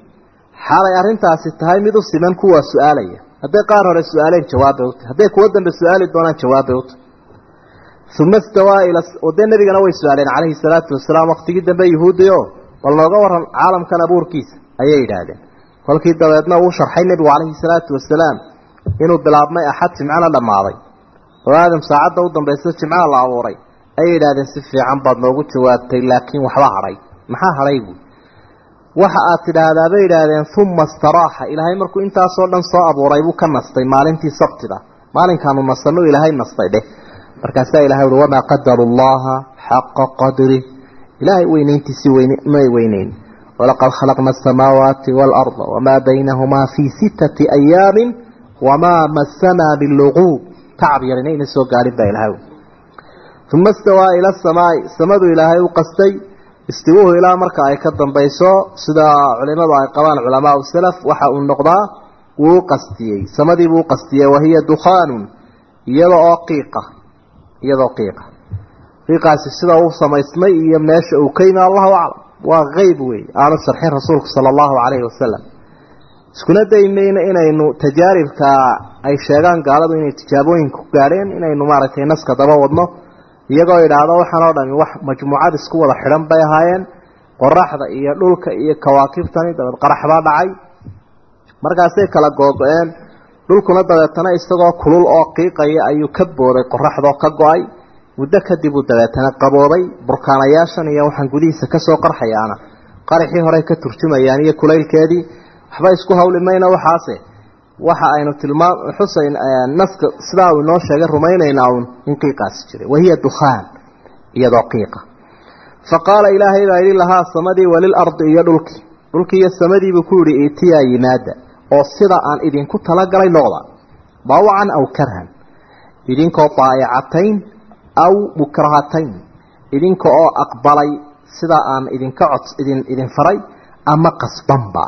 Xaalay arrintaasi tahay mid u siman kuwaa su'aalaya. Hadday qaar hore su'aaleen jawaabbay uta hadday kuwo dambe su'aali doonaan jawaabbay uta uma stawaa ila dee nebigana way su'aaleen calayhi salaatu wasalaam waqtigii dambe yuhuudi o bal nooga waran caalamkan abuurkiisa ayay yidhaahdeen. Kolkii dabeedna uu sharxay nebigu calayhi salaatu wasalaam inuu bilaabmay axad jimcana dhammaaday. Oo aadam saacadda u dambaysa jimcaha la abuuray. Ayay yidhahdeen si fiican baad noogu jawaabtay laakiin waxba hadhay maxaa hadhay buui waxa aad tidhaahdaa bay yidhaahdeen uma istaraaxa ilaahay markuu intaasoo dhan soo abuuray buu ka nastay maalintii sabtida. Maalinkaanu nasano ilaahay nastay dheh markaasaa ilahay uhi wamaa qadaru llaha xaqa qadri ilaahay weynayntiisii may weyneyn. Walaqad khalaqna asamaawaati waalarda wamaa baynahumaa fii sittati ayaamin wamaa masanaa biluquub tacab yarina ina soo gaadhin baa ilahay uma istawaa ila asamaai samadu ilaahay u qastay. Istiwuhu ilaa marka ay ka dambayso sida culimadu ay qabaan culamaau salaf waxa uu noqdaa wuu qastiyey. Samadii buu u qastiyey wahiya dukhaanun iyada oo qiiqa iyadoo qiiqa. Qiiqaasi sida uu samaysmay iyo meesha uu ka yimi allahu aclam waa qeyb wey aanu sharxin rasuulku sala allahu calayhi wasalam iskuna daymayna inaynu tajaaribka ay sheegaan gaaladu inay tijaabooyinka ku gaadheen inaynu maaragtay naska daba wadno iyagoo idhaahdo waxaan oo dhami wax majmuucad isku wada xidhan bay ahaayeen qoraxda iyo dhulka iyo kawaakibtani dabeed qarax baa dhacay. Markaasay kala googo-een dhulkuna dabeetana isagoo kulul oo qiiqaya ayuu ka booday qoraxdoo ka go'ay. Muddo kadib uu dabeetana qaboobay burkaanayaashan iyo waxaan gudihiisa ka soo qarxayaana. Qaraxii horey ka turjumayaan iyo kulaylkeedii waxba isku hawli mayna waxaase. Waxa aynu tilmaam xusayn naska sidaa uu inoo sheegay rumaynaynaa uun in qiiqaasi jiray. Wahiya dukhaan iyadoo qiiqa. Fa qaala ilaahay baa yidhi lahaa samadii walilardi iyo dhulkii dhulkii iyo samadiibuu ku yidhi itiyaa yimaada oo sida aan idinku talagalay noqda dawacan aw karhan. Idinkoo daa'icatayn aw mukrahatayn idinka oo aqbalay sida aan idinka cod idin idin faray ama qasbanba.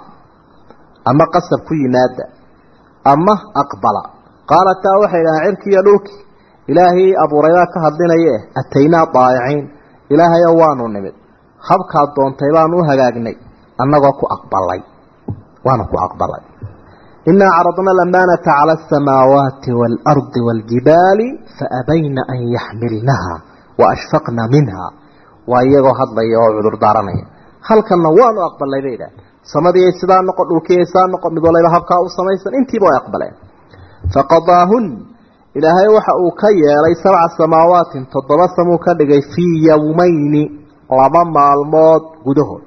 Ama qasab ku yimaada. Ama aqbala. Qaalataa waxay dhahaan cirkii iyo dhulkii. Ilaahay abuuraydaa ka hadlinaya eh ataynaa daa'iciin ilaahayo waanu nimid. Habkaad doontay baanu u hagaagnay annagoo ku aqbalay. Waanu ku aqbalay inaa caradna alamaanata cala asamaawaati waalardi waaljibaali faabayna an yaxmilnaha waashfaqna minha waa iyagoo hadlaya oo cudur daaranaya halkanna waanu aqbalnay bay idhaah samadii sidaa noqon dhulkii sidaa noqon mid waliba habkaa u samaysan intiiba ay aqbaleen faqadaahun ilaahay waxa uu ka yeelay sabca samaawaatin toddoba samuu ka dhigay fii yowmayni laba maalmood gudahood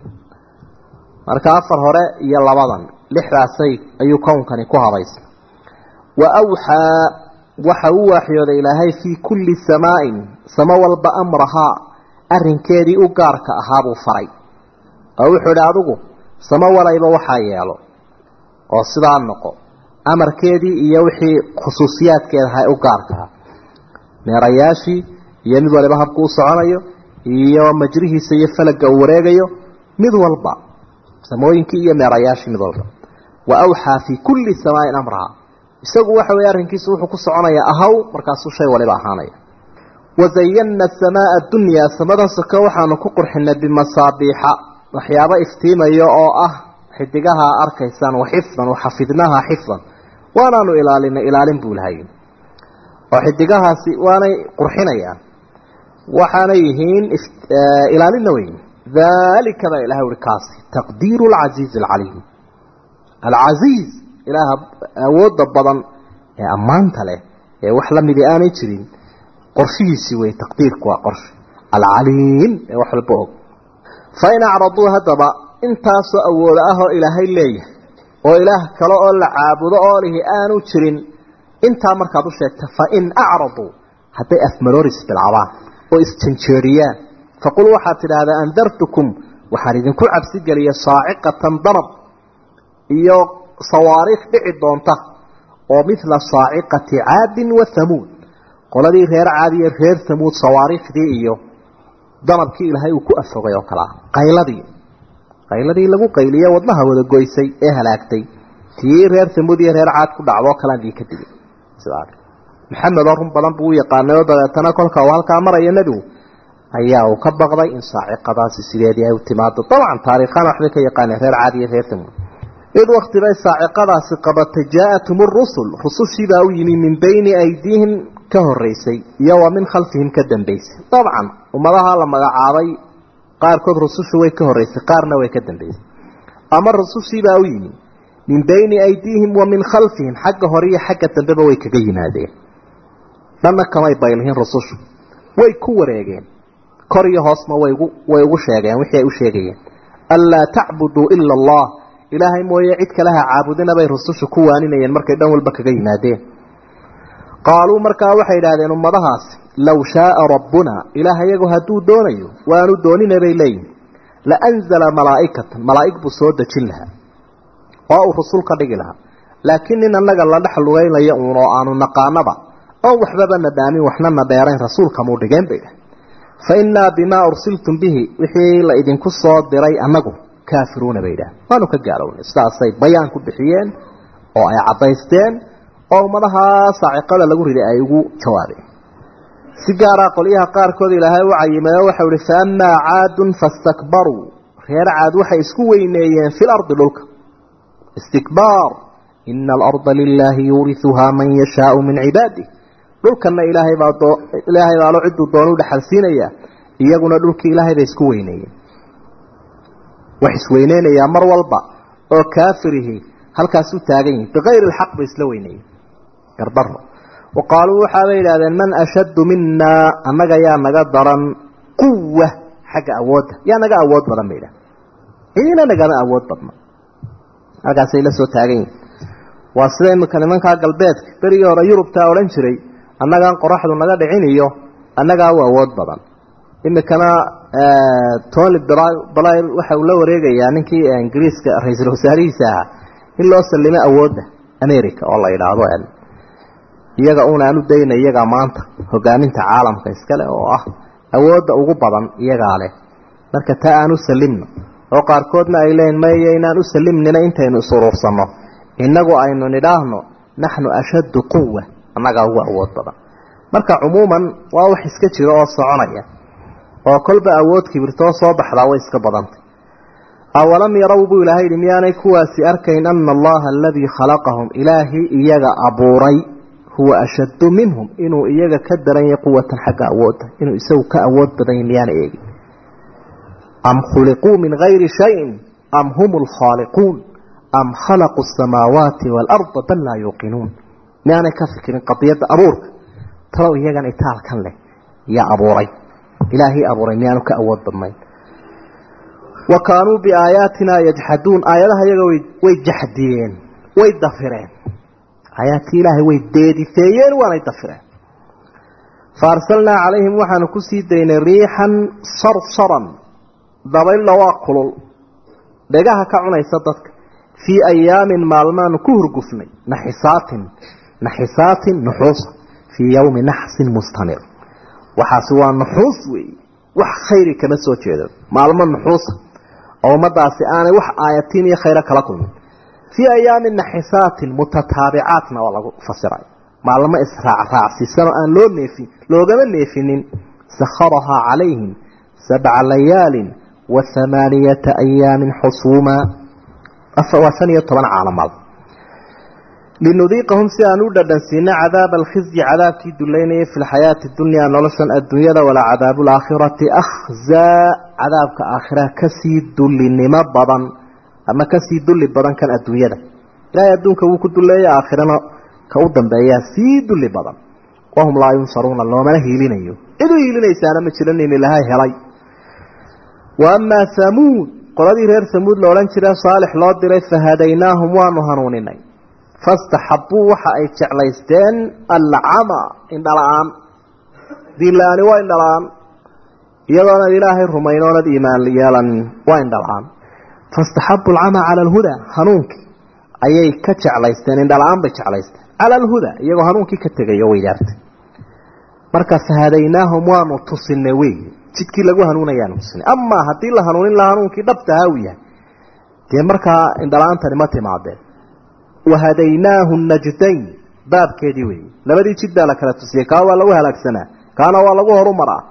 lixdaasay ayuu kownkani ku habaysa wa awxaa waxa uu waaxyooday ilaahay fii kulli samaain samo walba amrahaa arrinkeedii u gaarka ahaabuu faray. Oo wuxuu idhi adigu samo walayba waxaa yeelo oo sidaa noqo amarkeedii iyo wixii khusuusiyaadkeeda ahay u gaarkaha meerayaashii iyo mid waliba habku u soconayo iyo majrihiisa iyo falaga uu wareegayo mid walba samooyinkii iyo meerayaashii mid walba awxaa fii kulli samaain amraha isagu waxa weeye arrinkiisu wuxuu ku soconayaa ahaw markaasuu shay waliba ahaanaya. Wazayana asamaa adunyaa samadan soko waxaanu ku qurxinay bimasaabiixa. Waxyaabo iftiimaya oo ah xidigaha arkaysaan waxifdan waxafidnaha xifdan. Waanaanu ilaalinay ilaalin buu lahay. Oo xidigahaasi waanay qurxinayaan. Waxaanay yihiin ilaalinna weyn. Dalika baa ilahay uri kaasi taqdiiru lcasiizi alcaliim alcasiiz ilaaha awoodda badan ee ammaanta leh ee wax la midi aanay jirin qorshihiisii wey taqdiirku waa qorshe alcaliim ee wax walba og. Fain acraduu haddaba intaasoo awooda ah oo ilaahay leeyahay oo ilaah kale oo la caabudo oo aanu jirin intaa markaad u sheegta fain acraduu hadday afmarooris bilcabaan oo isjanjeeriyaan. Faqul waxaad tidhaahdaa andartukum waxaan idinku cabsigeliya saaciqatan danab iyo sawaariikh dhici doonta oo midla saaciqati caadin wa hamuud qoladii reer caadi iyo reer hamuud sawaariikhdii iyo danabkii ilaahay uu ku afogay oo kale ah qayladii qayladii lagu qayliye wadnaha wada goysay ee halaagtay. Tii reer hamuud iyo reer caad ku dhacdoo kalean dii ka digay sidaa maxamed oo run badan buu u yaqaanay oo dabeetana kolka uu halkaa maraya nebigu ayaa uu ka baqday in saaciqadaasi sideedii ay u timaado. Dabcan taariikhana waxbay ka yaqaaneen reer caad iyo reer hamuud id wakti bay saaciqadaasi qabatay jaa-atum rusul rusushii baa u yimi min bayni aydiihim ka horeysay iyo wa min khalfihim ka dambeysay dabcan ummadaha la magacaabay qaarkood rusushu way ka horeysay qaarna way ka dambeysay ama rusushii baa u yimi min bayni aydiihim wa min khalfihim xagga hore iyo xagga dambeba way kaga yimaadeen. Dhanna kamay baylihin rusushu. Way ku wareegeen. Kor iyo hoosma waygu way ugu sheegeen wixii ay u sheegayeen. Anlaa tacbuduu ila allah ilaahay mooye cid kale ha caabudina bay rusushu ku waaninayeen markay dhan walba kaga yimaadeen. Qaaluu markaa waxay idhaahdeen ummadahaasi low shaaa rabbuna ilaah iyagu hadduu doonayo waanu doonina bay leeyihiin laanzala malaa'ikatan malaa'ig buu soo dejin lahaa oo uu rusul ka dhigi lahaa. Laakiin nin annaga la dhex lugaynayo uun oo aanu naqaanaba oon waxbaba nadaamin waxna na dheerayn rasuulkamuu dhigeen bay dhah fa innaa bimaa ursiltum bihi wixii la idinku soo diray annagu kaafiruuna bay idhaah waanu ka gaalownay sidaasay bayaan ku bixiyeen oo ay caddaysteen oo ummadaha saaciqada lagu riday ay ugu jawaabeen. Si gaaraa qolyaha qaarkood ilaahay u cayimay oo waxau ihi fa amaa caadun fastakbaruu. Reer caad waxay isku weyneeyeen fil ardi dhulka. Istikbaar. Ina alarda lilaahi yuuriuhaa man yashaau min cibaadih dhulkana ilaahay baa doo ilaahay baalo cidduu doonu dhexalsiinayaa iyaguna dhulkii ilaahay bay isku wax isweyneynayaa mar walba oo kaafirihi halkaas u taagan yihiin bikayri lxaq bay isla weyneeyeen. Gardaro wa qaaluu waxaabay yidhahdeen man ashaddu minaa annaga yaa naga daran quwa xagga awoodda yaa naga awood badan bay yidhahdeen cidina nagama awood badna. Halkaasay la soo taagan yihiin waa sida imika nimankaa galbeedka berigii hore yurubtaa odhan jiray annagaan qoraxdu naga dhicin iyo annagaa u awood badan imikana tony blyr waxa uu la wareegayaa ninkii ingiriiska ra'iisul wasaarihiisa ahaa in loo salimo awoodda america oo la yidhaahdo iyaga un aanu dayna iyagaa maanta hogaaminta caalamka iskale oo ah awoodda ugu badan iyagaa leh. Marka taa aan u salimno oo qaarkoodna ay leeyiin maya inaan u salimnina intaynu isuruursanno innagu aynu nidhaahno naxnu ashaddu quwa annagaa ugu awood badan. Marka cumuuman waa wax iska jiro oo soconaya oo kolba awood kibirtoo soo baxdaa way iska badantay. Awalam yarow buu ilaahay yidhi miyaanay kuwaasi arkayn ana allaha aladii khalaqahum? Ilaahii iyaga abuuray huwa ashaddu minhum. Inuu iyaga ka daran yahay quwatan xagga awoodda inuu isagu ka awood badan yahy miyaana eegin. Am khuliquu min gayri shayin? Am hum lkhaaliquun am khalaquu asamaawaati waalarda bal laa yuuqinuun. Miyaanay ka fikirin qadiyadda abuurka? Talow iyagan itaalkan leh yaa abuuray ilaahii abuuray miyaanu ka awood badnayn? Wa kaanuu biaayaatina yajxaduun aayadaha iyaga way jaxdiyeen way dafireen. Aayaadkii ilaahay way deedifeeyeen waanay dafireen. Fa arsalnaa calayhim waxaanu ku sii daynay riixan sarsaran dabaylla waa kulul. Dhegaha ka cunaysa dadka. Fii ayaamin maalmaanu ku hurgufnay naxisaatin naxisaatin nuxuusa. Fii yowmi naxsin mustamir waxaasi waa nuxuus weeye wax khayri kama soo jeedo. Maalmo nuxuusa oo ummadaasi aanay wax aayatiin iyo khayro kala kulmin. Fii ayaamin naxisaatin mutataabicaatna waa lagu fasiray. Maalmo israacraacsiisanoo aan loo neefin loogama neefinin. Sakharahaa calayhim sabca layaalin wa hamaaniyata ayaamin xusuuma waa shan iyo toban caalamal linudiiqahum si aan u dhadhansiino cadaaba alkhizyi cadaabkii duleynayay fi lxayaati dunyaa noloshan adduunyada walaa cadaabu laakhirati akhzaa cadaabka aakhira ka sii dullinimo badan ama ka sii dulli badan kan adduunyada ilaahay adduunka wuu ku duleeyay aakhirana ka u dambeeyaa sii dulli badan wahum laa yunsaruuna loomana hiilinayo cid u hiilinaysaana ma jiran in helay wa amaa hamuud qoladii reer hamuud la odhan jira saalix loo diray fahadaynaahum waanu hanuuninay fastaxabuu waxa ay jeclaysteen alcama indhala-aan diinla-aani waa indhala-aan iyadoonad ilaahay rumayn iimaan yeelanin waa indhala-aan fastaxabu alcama cala alhudaa hanuunkii ayay ka jeclaysteen indhala-aan bay jeclaysteen cala alhudaa iyagoo hanuunkii ka tegayo weydaartay marka fahadaynaahum waanu tusinay wey jidkii lagu hanuunayaanu tusinay amaa haddii la hanuunin laha hanuunkii dhabtaha u yahay dee markaa indhala-aantani ma timaadeen wahadaynaahu najdayn baabkeedii weeye labadii jid baa la kala tusiyey kaa waa lagu halaagsanaa kaana waa lagu horumaraa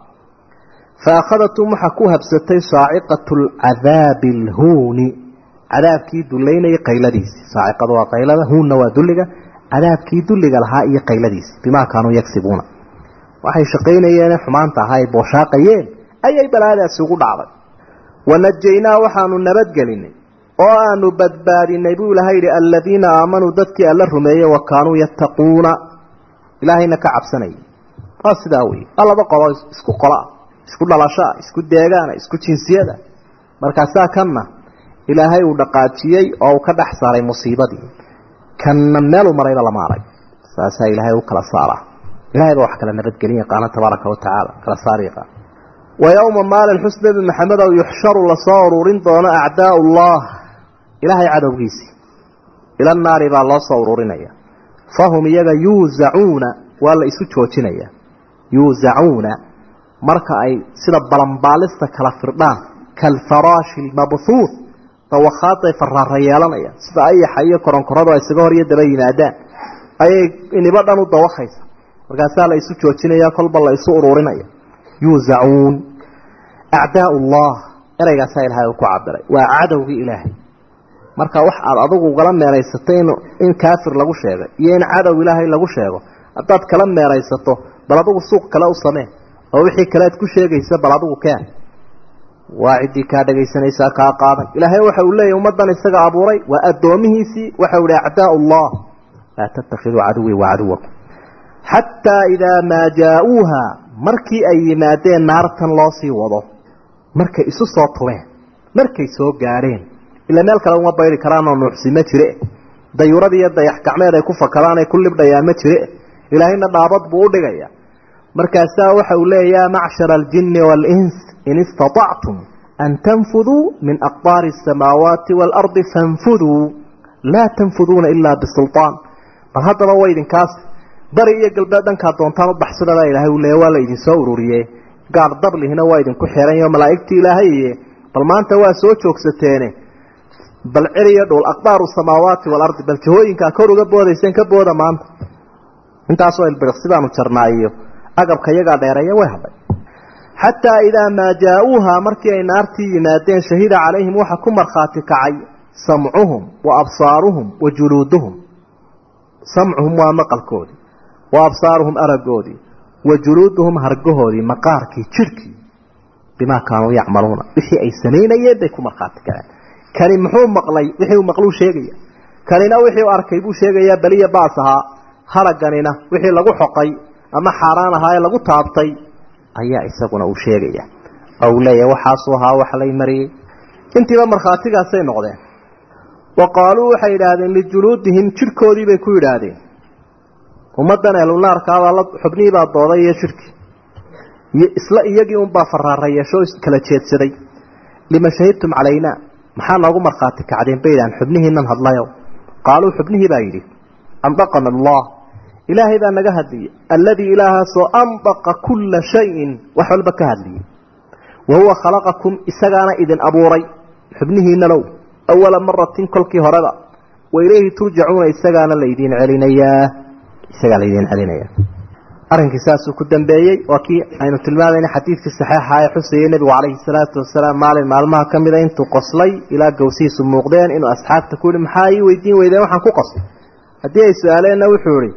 fa akhadatum waxaa ku habsatay saaciqatu lcadaabi alhuuni cadaabkii dullaynayay qayladiisi saaciqadu waa qaylada huunna waa dulliga cadaabkii dulliga lahaa iyo qayladiisi bimaa kaanuu yagsibuuna waxay shaqaynayeen xumaanta ahaa ay booshaaqayeen ayay balaadaasi ugu dhacday wanajaynaa waxaanu nabadgelinay oo aanu badbaadinay buu ilahay yidhi aladiina aamanuu dadkii alla rumeeyey wa kaanuu yattaquuna. Ilaahayna ka cabsanayay waa sidaa wey waa laba qolo isku qolaa isku dhalashaa isku deegaana isku jinsiyada. Markaasaa kanna ilaahay uu dhaqaajiyey oo uu ka dhex saaray musiibadii. Kanna meeluu marayba lama arag saasaa ilaahay u kala saaraa ilahay wax kala nabadgelin yaqaana tabaaraka wa tacaala kala saar yaqaan wa yowma maalin xus nebi maxamed ow yuxsharu la soo ururin doono acdaau ullah ilaahay cadowgiisii ila naari baa loo soo ururinaya. Fahum iyaga yuuzacuuna waa la isu joojinaya. Yuuzacuuna marka ay sida balanbaalista kala firdhaan kalfaraashi lmabhuuth dawakhaadday faraara yeelanayaan sida ayaxa iyo koronkoradu ay isaga hor daba yimaadaan. Ayay inibo dhan u dawakaysa markaasaa la isu joojinaya kolba la isu ururinaya. Yuuzacuun acdaau ullah ereygaasaa ilaahay uu ku cabiray waa cadowgii ilaahay marka wax aad adugu ugala meeraysatay in kaafir lagu sheegay iyo in cadow ilaahay lagu sheego haddaad kala meeraysato bal adugu suuq kale u samee oo wixii kalead ku sheegaysa bal adugu keen. Waa ciddii kaa dhagaysanaysaa kaa qaadan. Ilaahay waxa uu leeyahy ummaddan isaga abuuray waa addoomihiisii waxau ihi acdaa ullah laa tattakhiduu caduwii wa caduwakum. Xataa idaa maa jaa-uuha markii ay yimaadeen naartan loo sii wado markay isu soo tubeen markay soo gaadheen ila meel kale uma bayri karaanoo nuuxsi ma jire. Dayuurad iyo dayax gacmeed ay ku fakadaan ay ku libdhayaan ma jire. Ilaahayna dhaabad buu u dhigaya. Markaasaa waxa uu leeya macshara aljinni waalins in istatactum an tanfuduu min aqdaari asamaawaati waalardi fanfuduu. Laa tanfuduuna ilaa bisulطaan bal haddaba wa idinkaas. Bari iyo galbeed dhankaa doontaan u baxsadabaa ilahay uu leeya waa la idin soo ururiye gaar dablihina waa idinku xeeranyo malaa'igtii ilaahaye bal maanta waa soo joogsateene bal celiyo dhul aqdaaru samaawaati waalardi bal jahooyinkaa kor uga boodayseen ka booda maanta. Intaasoo ilbiriqsi baanu jarnaayo agabka iyagaa dheereeya way hadhay. Xataa idaa maa jaa-uuha markii ay naartii yimaadeen shahida calayhim waxa ku markhaati kacay samcuhum wa absaaruhum wa juluuduhum. Samcuhum waa maqalkoodii wa absaaruhum aragoodii wa juluuduhum hargahoodii maqaarkii jidhkii bimaa kaanuu yacmaluuna wixii ay samaynayeen bay ku markhaati kaceen kani muxuu maqlay? Wixii uu maqluu sheegaya. Kanina wixii u arkay buu sheegayaa beliya baas ahaa haraganina. Wixii lagu xoqay ama xaaraan ahaa ee lagu taabtay ayaa isaguna uu sheegaya. Oo uu leeyahay waxaasuu ahaa wax lay mariyey. Intiiba markhaatigaasay noqdeen. Wa qaaluu waxay yidhaahdeen lijuluudihim jidhkoodii bay ku yidhaahdeen. Ummaddan ehlunaarkaabaa la xubnihii baa dooday iyo jidhkii isla iyagii unbaa faraara yeesho kala jeedsaday. Lima shahidtum calaynaa maxaa noogu markhaati kacdeen bay yidhahdeen xubnihiinan hadlayo. Qaaluu xubnihii baa yidhi andaqana allah. Ilaahay baa naga hadliyey alladii ilaahaasoo andaqa kulla shayin wax walba ka hadliyey. Wa huwa khalaqakum isagaana idin abuuray xubnihiinalow awala maratin kolkii horeba wa ilayhi turjacuuna isagaana laydin celinayaa isagaa laydin celinayaa arrinkii saasuu ku dambeeyey. Waa kii aynu tilmaamayna xadiidkii saxiixa ee xusayey nebigu calayhi salaatu wasalaam maalin maalmaha ka mida intuu qoslay ilaa gawsihiisu muuqdeen inuu asxaabta ku yihi maxaa ii weydiin weydeen? Waxaan ku qoslay haddii ay su'aaleenna wuxuu ihi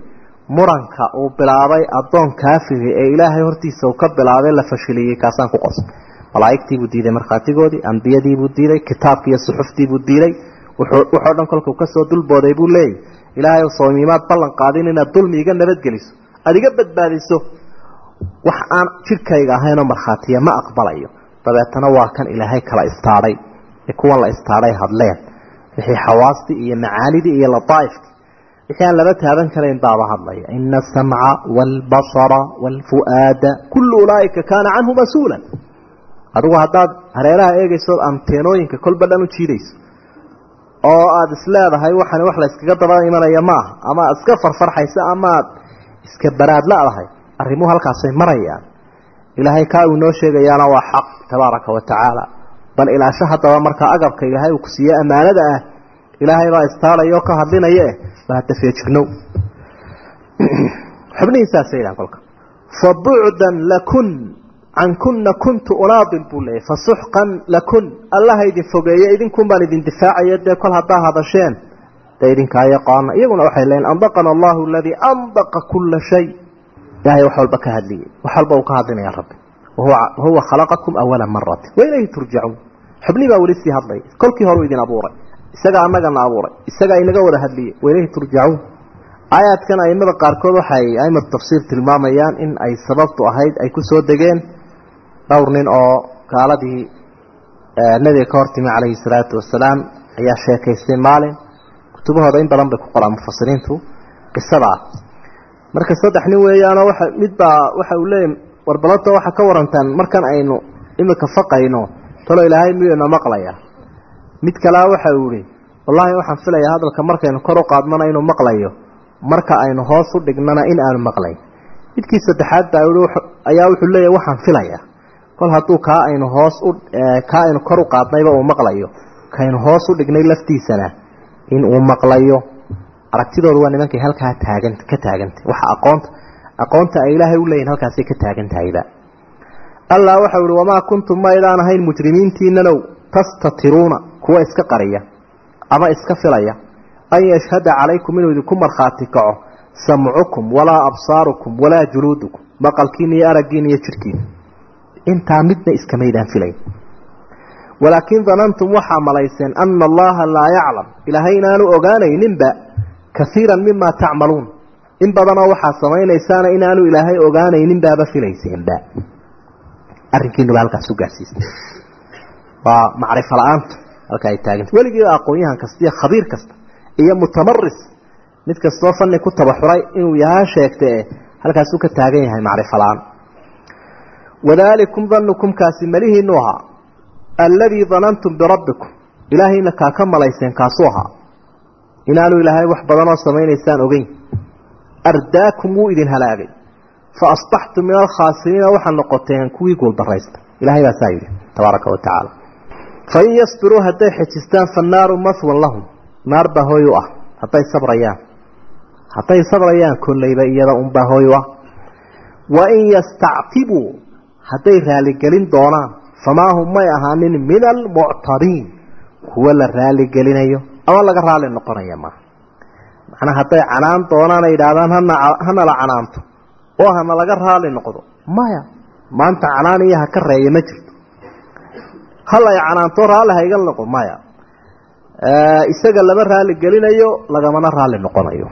muranka uu bilaabay addoon kaafiri ee ilaahay hortiisa uu ka bilaabay la fashiliyey kaasaan ku qoslay malaa'igtiibuu diiday markhaatigoodii ambiyadiibuu diiday kitaabkii iyo suxuftiibuu diiday. Wuxoo dhan kolkuu ka soo dulbooday buu leeyahy ilaahay soomiimaad ballan qaadin inaad dulmi iga nabadgeliso aada iga badbaadiso wax aan jidhkayga ahaynoo markhaatiya ma aqbalayo. Dabeetana waa kan ilaahay kala istaadhay ee kuwan la istaadhay hadleen. Wixii xawaastii iyo macaanidii iyo lataaifkii wixii aan laba taaban karayn baaba hadlaya. Ina asamca waalbasara waalfu'aada kullu ulaaika kaana canhu mas'uulan adigu haddaad hareeraha eegayso anteenooyinka kolba dhan u jiidayso oo aada isleedahay waxani wax la yskaga daba imanaya maaha. Ama aad iska farfarxaysa ama aad iska baraad la-dahay arrimuhu halkaasay marayaan. Ilaahay kaa uu inoo sheegayaana waa xaq tabaaraka wa tacaala. Bal ilaasho haddaba markaa agabka ilaahay uu ku siiye ammaanada ah ilaahay baa istaaraya oo ka hadlinaya eh baa hadda feejignow xubnihiisaasay yidhahan kolka. Fa bucdan lakun cankuna kuntu unaadil buu leeyahy fasuxqan lakun allaha fogeeye idinkun baan idin difaacaya dee kol haddaa hadasheen dee idinkaa yaqaana iyaguna waxay leeyiin andaqana allahu aladii andaqa kula shay. Ilahay wax walba ka hadliyey wax walba uu ka hadlinaya rabbi. Wahuwa khalaqakum awala maratin wa ilayhi turjacuun xubnii baa weli sii hadlaya kolkii horeu idin abuuray isagaa annagana abuuray isagaa inaga wada hadliyey wa ilayhi turjacuun aayaadkan aimada qaarkood waxay aimatu tafsiir tilmaamayaan in ay sababtu ahayd ay ku soo degeen dhowr nin oo gaaladii nabiga ka hortimi calayhi salaatu wasalaam ayaa sheekaystay maalin kutubahooda in badan bay ku qoraan mufasiriintu qisadaas marka saddex nin weeyaanoo waa mid baa waxa uu leeyahy warbalata waxaa ka warantaan markan aynu imika faqayno talo ilaahay miyuuna maqlaya mid kalea waxa uu ihi wallaahi waxaan filayaa hadalka markaynu kor u qaadmana inuu maqlayo marka aynu hoos u dhignana in aanu maqlayn midkii saddexaad baa ayaa wuxuu leeyahy waxaan filayaa kol hadduu kaa aynu hoos u kaa aynu kor u qaadnayba uu maqlayo kaynu hoos u dhignay laftiisana in uu maqlayo. Aragtidooda waa nimankay halkaa taagan ka taagantay waxa aqoonta aqoonta ay ilaahay u leeyihiin halkaasay ka taagan tahayba allah waxau ihi wamaa kuntum maydaan ahayn mujrimiintiinanow tastatiruuna. Kuwa iska qariya ama iska filaya. An yashhada calaykum inuu idinku markhaati kaco samcukum walaa absaarukum walaa juluudukum maqalkiina iyo araggiina iyo jidhkiina intaa midna iskamaydaan filayn walaakin danantum waxaa malayseen ana allaha laa yaclam. Ilaahay inaanu ogaanayninba kaiiran mima tacmaluun. In badanoo waxaad samaynaysaana inaanu ilaahay ogaanaynin baaba filayseenba arrinkiinuba halkaas u gaarsiisay waa macrifo la'aanta halka ay taaganta weligiiba aqoon-yahan kasta iyo khabiir kasta iyo mutamaris mid kastoo fanni ku tabaxuray inuu yahaa sheegta e halkaasuu ka taagan yahay macrifo la'aan. Wadaalikum danukum kaasi malihiinu ahaa alladii danantum birabbikum. Ilaahayna kaa ka malayseen kaasuu ahaa. Inaanu ilaahay wax badanoo samaynaysaan ogeyn. Ardaakum wuu idin halaagay. Fa asbaxtum min alkhaasiriina waxaad noqoteen kuwii guuldaraysta ilahay baa saa yidhi tabaaraka wa tacaala. Fain yasbiruu hadday xejistaan fannaaru mahwan lahum. Naar baa hooy u ah. Hadday sabrayaan. Hadday sabrayaan kollayba iyada unbaa hooy u ah. Wain yastactibuu hadday raaligelin doonaan famaa hum may ahaanin min almuctabiin kuwa la raaligelinayo ama laga raali noqonaya maaha macnaa hadday canaan doonaan ay yidhaahdaan hana hana la canaanto oo hana laga raali noqdo maya maanta canaan iyo ha ka reeya ma jirto hal ay canaanto raalli hayga noqo maya isaga lama raali gelinayo lagamana raali noqonayo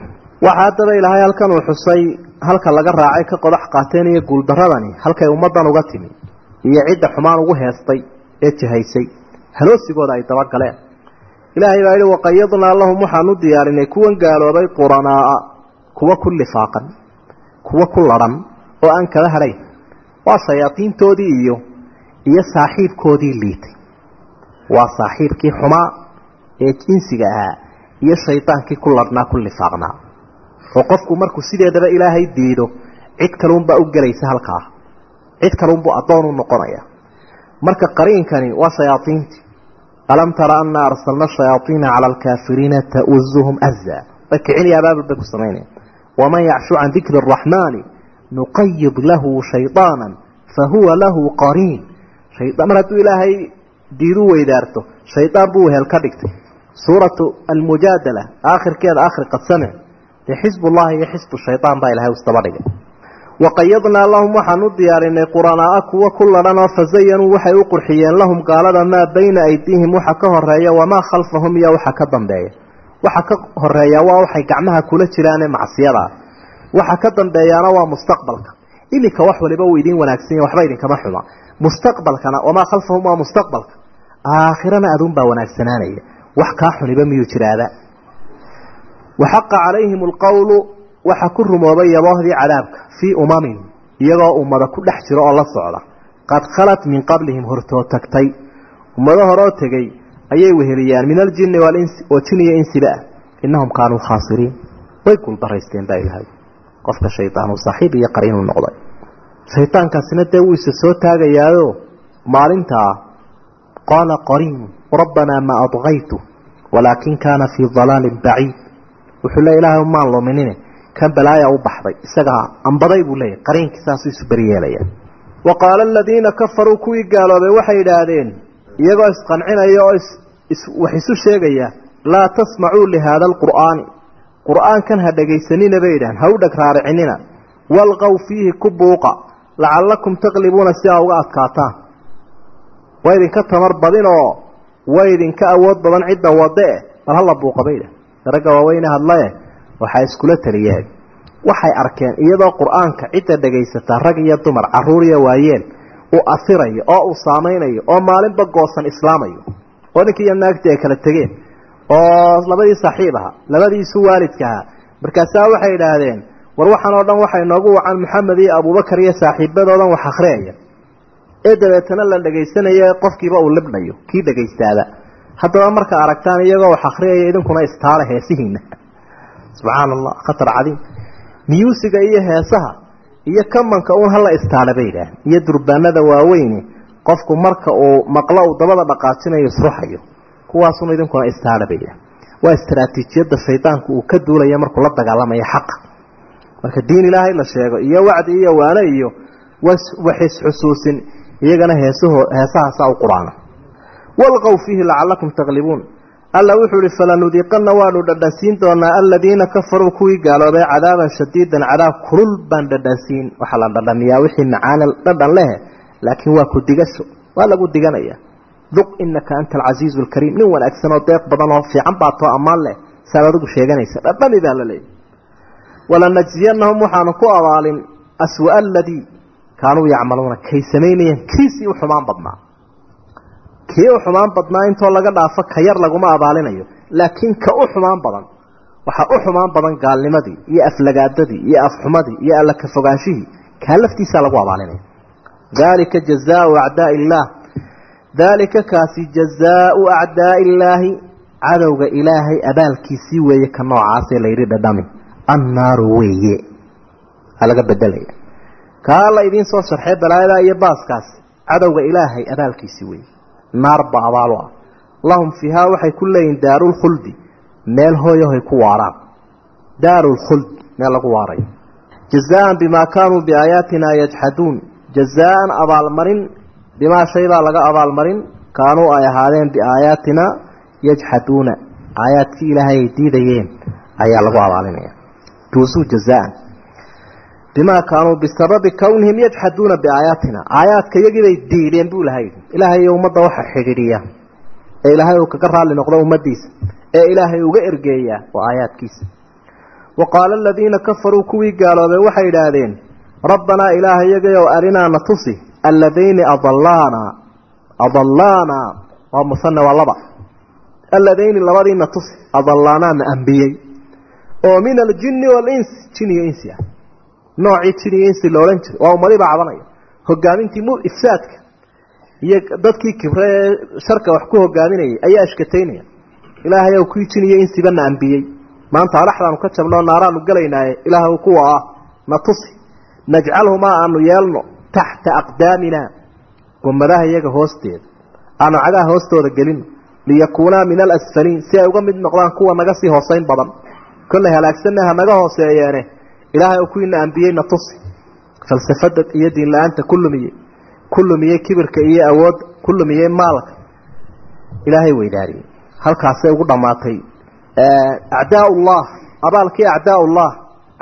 waxa haddaba ilaahay halkan uu xusay halka laga raacay ka qodax qaateen iyo guuldaradani halkay ummaddan uga timi iyo cidda xumaan ugu heestay ee jihaysay. Haloosigooda ay dabagaleen ilaahay baa yihi waqayadnaa lahum u diyaarinay kuwan gaaloobay quranaa'a kuwa ku lifaaqan kuwa ku ladhan oo aan kala hadhayn waa shayaadiintoodii iyo iyo saaxiibkoodii liitay. Waa saaxiibkii xumaa ee jinsiga ahaa iyo shaydaankii ku ladhnaa ku lifaaqnaa. Oo qofku markuu sideedaba ilaahay diido cid kaluunbaa u gelaysa halkaa cid kaluunbuu addoon u noqonaya. Marka qariinkani waa shayaaiintii alam tara ana arsalna shayaaiina cala alkaafiriina tauzuhum aza way kicinayaa abaabul bay ku samaynaya waman yacshu can dikri araxmaani nuqayid lahu shayطaana fahuwa lahu qariin. Mar hadduu ilaahay diidu weydaarto shaydaan buu wehel ka dhigtay. Suuratu almujaadala aakhirkeeda akhri qad samic dee xisb iyo xisbu shayaan baa ilahay isdaba waqayadnaa lahum waxaan u diyaarinay quranaaa kuwa ku ladhan oo fazayanuu waxay u qurxiyeen lahum gaalada maa bayna aydiihim waxa ka horreeya wamaa khalfahum iyo waxa ka dambeeya waxa ka horreeya waa waxay gacmaha kula jiraane macsiyada waxa ka dambeeyaana waa mustaqbalka iminka wax waliba uu idiin wanaagsan yahy waxba idinkama xuma mustaqbalkana wamaa khalfahum waa mustaqbalka aakhirana aduun baa wanaagsanaanaya wax kaa xuniba miyuu jiraada waxaqa calayhim alqowlu waxa ku rumoobay yaboohdii cadaabka fii umamin iyagoo ummada ku dhex jiro oo la socda. Qad khalat min qablihim hortoo tagtay. Ummado horoo tegey ayay weheliyaan min aljinni walinsi oo jin iyo insiba ah innahum kaanuu khaasiriin. Way guuldaraysteen baa ilahay qofka shaydaanu saaxiib iyo qariinuu noqday. Shaydaankaasina dee wuu isa soo taagayaayo maalintaa qaala qariinu rabbanaa ma adqaytu walaakin kaana fii dalaalin baciid. Wuxuu le ilaahay maan luminine kan balaaya u baxday. Isagaa ambaday buu leeyahy qariinkii saasuu isu beryeelaya wa qaala aladiina kafaruu kuwii gaaloobay waxay idhaahdeen iyagoo isqancinaya oo wax isu sheegaya laa tasmacuu lihaada alqur'aani qur'aankan ha dhegaysanina bay idhahan ha u dheg raaricinina. Walqow fiihi ku buuqa lacallakum taqlibuuna si aa uga adkaataan. Waa idinka tamar badin oo way idinka awood badan cidda wade eh bal hala buuqa bay idhahan ragga waaweyne hadlae waxaa iskula taliyeen waxay arkeen iyadoo qur'aanka cidda dhegaysataa rag iyo dumar carruur iyo waayeel uu asirayo oo uu saamaynayo oo maalinba goosan islaamayo. Oo ninkii iyo naagtii ay kala tegeen oo labadii saaxiib aha labadiisu waalidka ahaa. Markaasaa waxay idhaahdeen war waxaan oo dhan waxay noogu wacan maxamed iyo abubakar iyo saaxiibadoodan wax akhriyaya ee dabeetana la dhagaysanayo qofkiiba uu libdhayo kii dhegaystaaba haddaba marka aragtaan iyagoo wax akhriyaya idinkuna istaale heesihiina subxaana allah khatar cadiim. Miyuusiga iyo heesaha iyo kamanka uun hala istaale bay idhaah iyo durbaanada waaweyne qofku marka uu maqlo uu dabada dhaqaajinayo isruxayo kuwaasun idinkuna istaale bay idhaah waa istaraatiijiyadda shaydaanku uu ka duulaya markuu la dagaalamayo xaqa marka diin ilaahay la sheego iyo wacdi iyo waane iyo wax isxusuusin iyagana heesaho heesahaasaa u quraana. Walqow fiihi lacallakum taglibuun alla wuxuu ihi falanudiiqana waanu dhadhansiin doonaa aladiina kafaruu kuwii gaaloobay cadaaban shadiidan cadaab kulul baan dhadhansiin waxaa la dhadhamiyaa wixii macaana dhadhan leh laakiin waa ku digasho waa lagu diganaya. Duq inaka anta alcasiizu alkariim nin wanaagsan oo deeq badan oo fiican baa too ammaan leh saad adigu sheeganaysa. Dhadhami baa la leeyahy walanajziyanahum waxaanu ku abaalin aswa aladii kaanuu yacmaluuna kay samaynayeen kiisii u xumaan badnaa kii u xumaan badnaa intoo laga dhaafo ka yar laguma abaalinayo. Laakiin ka u xumaan badan waxaa u xumaan badan gaalnimadii iyo aflagaadadii iyo afxumadii iyo alla ka fogaanshihii kaa laftiisaa lagu abaalinaya. Daalika jazaau acdaai illaah. Daalika kaasi jazaau acdaai illaahi cadowga ilaahay abaalkiisii weeye ka noocaasee layidhi dhadhami. Annaaru weeye. Aa laga bedelaya kaa la idiin soo sharxee balaayadaa iyo baaskaas cadowga ilaahay abaalkiisii weeye naar ba abaalo ah lahum fiihaa waxay ku leeyihiin daarulkhuldi meel hooyahoy ku waaraan. Daarulkhuld meel lagu waarayo jazaan bimaa kaanuu biaayaatina yajxaduun jazaan abaalmarin bimaa shay baa laga abaalmarin kaanuu ay ahaadeen biaayaatina yajxaduuna aayaadkii ilaahay ay diidayeen ayaa lagu abaalinaya. Juusuu jazaan bimaa kaanuu bisababi kownihim yajxaduuna biaayaatina aayaadka iyagiibay diideen ilaahay ummadda waxa xidhiidhiya. Ee ilaahay uu kaga raalli noqdo ummadiisa ee ilaahay uga ergeeyaa waa aayaadkiisa. Wa qaala aladiina kafaruu kuwii gaaloobay waxay idhaahdeen rabbanaa ilaaha iyagayow arinaa na tusi alladayni adalaanaa adalaanaa waa musane waa laba. Alladayni labadii na tusi adalaanaa na ambiyey. Oo min aljinni waalinsi jin iyo insi ah. Noocii jin iyo insi loodhan jiray waa ummadiibaa cabanaya. Hogaamintii ifsaadka iyo dadkii kibre ee sharka wax ku hogaaminayay ayaa ashkataynaya. Ilaahay ow kii jin iyo insiba na ambiyey maanta adhaxdaanu ka jabnoo naaraanu gelaynaaye ilaahw kuwa ah na tusi. Najcalhumaa aanu yeelno taxta aqdaamina gomadaha iyaga hoosteeda. Aanu cagaha hoostooda gelino liyakuunaa min alasfaliin si ay uga mid noqdaan kuwa naga sii hooseyn badan. Kollay halaagsanna ha naga hooseeyeene ilaahay oo kuwiina ambiyeyna tusi. Falsafada iyo diin la'aanta ku lumiyey ku lumiyey kibirka iyo awoodda ku lumiyey maalka ilaahay weydaariyey halkaasay ugu dhammaatay acdaa ullah abaalkii acdaa ullah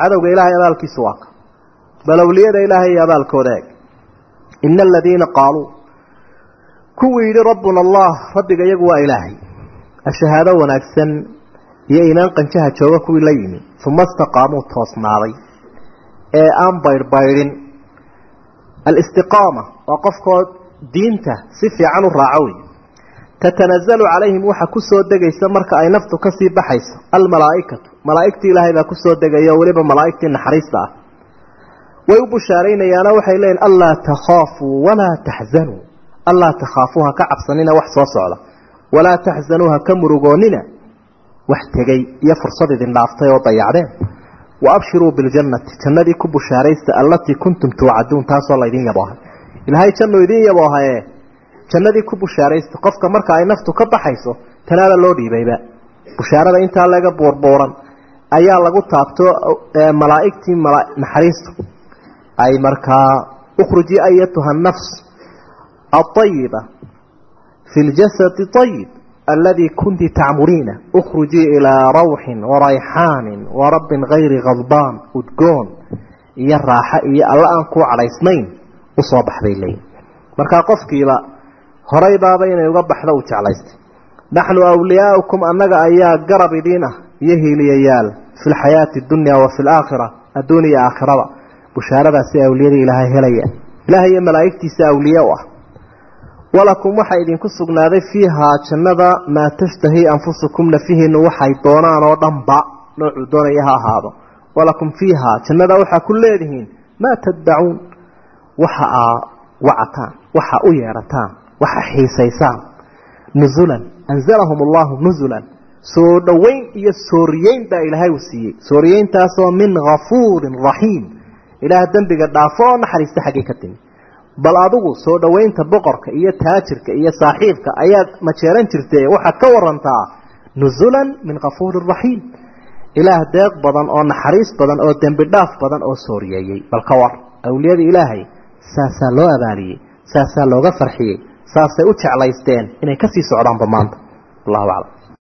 cadowga ilaahay abaalkiisu waa ka. Bal awliyada ilaahay iyo abaalkooda eeg. Ina aladiina qaaluu. Kuwii yidhi rabbuna allah rabbiga iyagu waa ilaahay. Ashahaado wanaagsan iyo iimaan qanjaha jooga kuwii la yimi. Uma istaqaamuu toosnaaday. Ee aan baydhbaydhin alistiqaama waa qofkoo diinta si fiican u raaco wey tatanazalu calayhim waxa ku soo degaysa marka ay naftu ka sii baxayso. almalaaikatu malaaigtii ilaahay baa ku soo degaya weliba malaaigtii naxariista ah. way u bushaaraynayaano waxay leeyihiin allaa takhaafuu walaa taxzanuu allaa takhaafuu ha ka cabsanina wax soo socda. walaa taxzanuu ha ka murugoonina wax tegey iyo fursad idin dhaaftay oo dayacdeen wa abshiruu biljannati jannadii ku bushaaraysta allatii kuntum tuucaduun taasoo laydin yaboohay ilaahay jannu idin yaboohaye jannadii ku bushaaraysta qofka marka ay naftu ka baxayso tanaaba loo dhiibayba bushaarada intaa laga buurbuuran ayaa lagu taabto malaa'igtii naxariistu ay markaa ukhruji ayatuha nafs aayiba fi ljasadi ayib aladii kunti tacmuriina ukhrujii ilaa rawxin warayxaanin warabbin hayri khadbaan udgoon iyo raaxo iyo alla aan kuu cadhaysnayn u soo baxbay leeyihiin markaa qofkiiba horay inay uga baxdo uu jeclaystay naxnu awliyaaukum annaga ayaa garab idiin ah iyo hiiliyayaal fi lxayaati dunya wa fi laakhira adduun iyo aakhirada bushaaradaasi awliyada ilaahay helaya ilaahay iyo malaa'igtiisa awliye u ah walakum waxaa idinku sugnaaday fiihaa jannada maa tashtahi anfusukum nafihiinu waxay doonaan oo dhanba noocuu doonaya ha ahaado. Walakum fiihaa jannada waxaa ku leedihiin maa taddacuun waxa aa wacataan waxa u yeedhataan waxa xiisaysaan. Nuzulan anzalahum allahu nuzulan. Soo dhoweyn iyo sooriyeyn baa ilaahay uu siiyey. Sooriyeyntaasoo min hafuurin raxiim ilaah dembiga dhaafo oo naxariista xaggii ka timi bal adigu soo dhoweynta boqorka iyo taajirka iyo saaxiibka ayaad majeeran jirtee? Waxaad ka warantaa nuzulan min kafuurin raxiim ilaah deeq badan oo naxariis badan oo dembi dhaaf badan oo sooriyeeyey bal ka war awliyada ilaahay saasaa loo abaaliyey saasaa looga farxiyey saasay u jeclaysteen inay ka sii socdaanba maanta. Wallahu aclam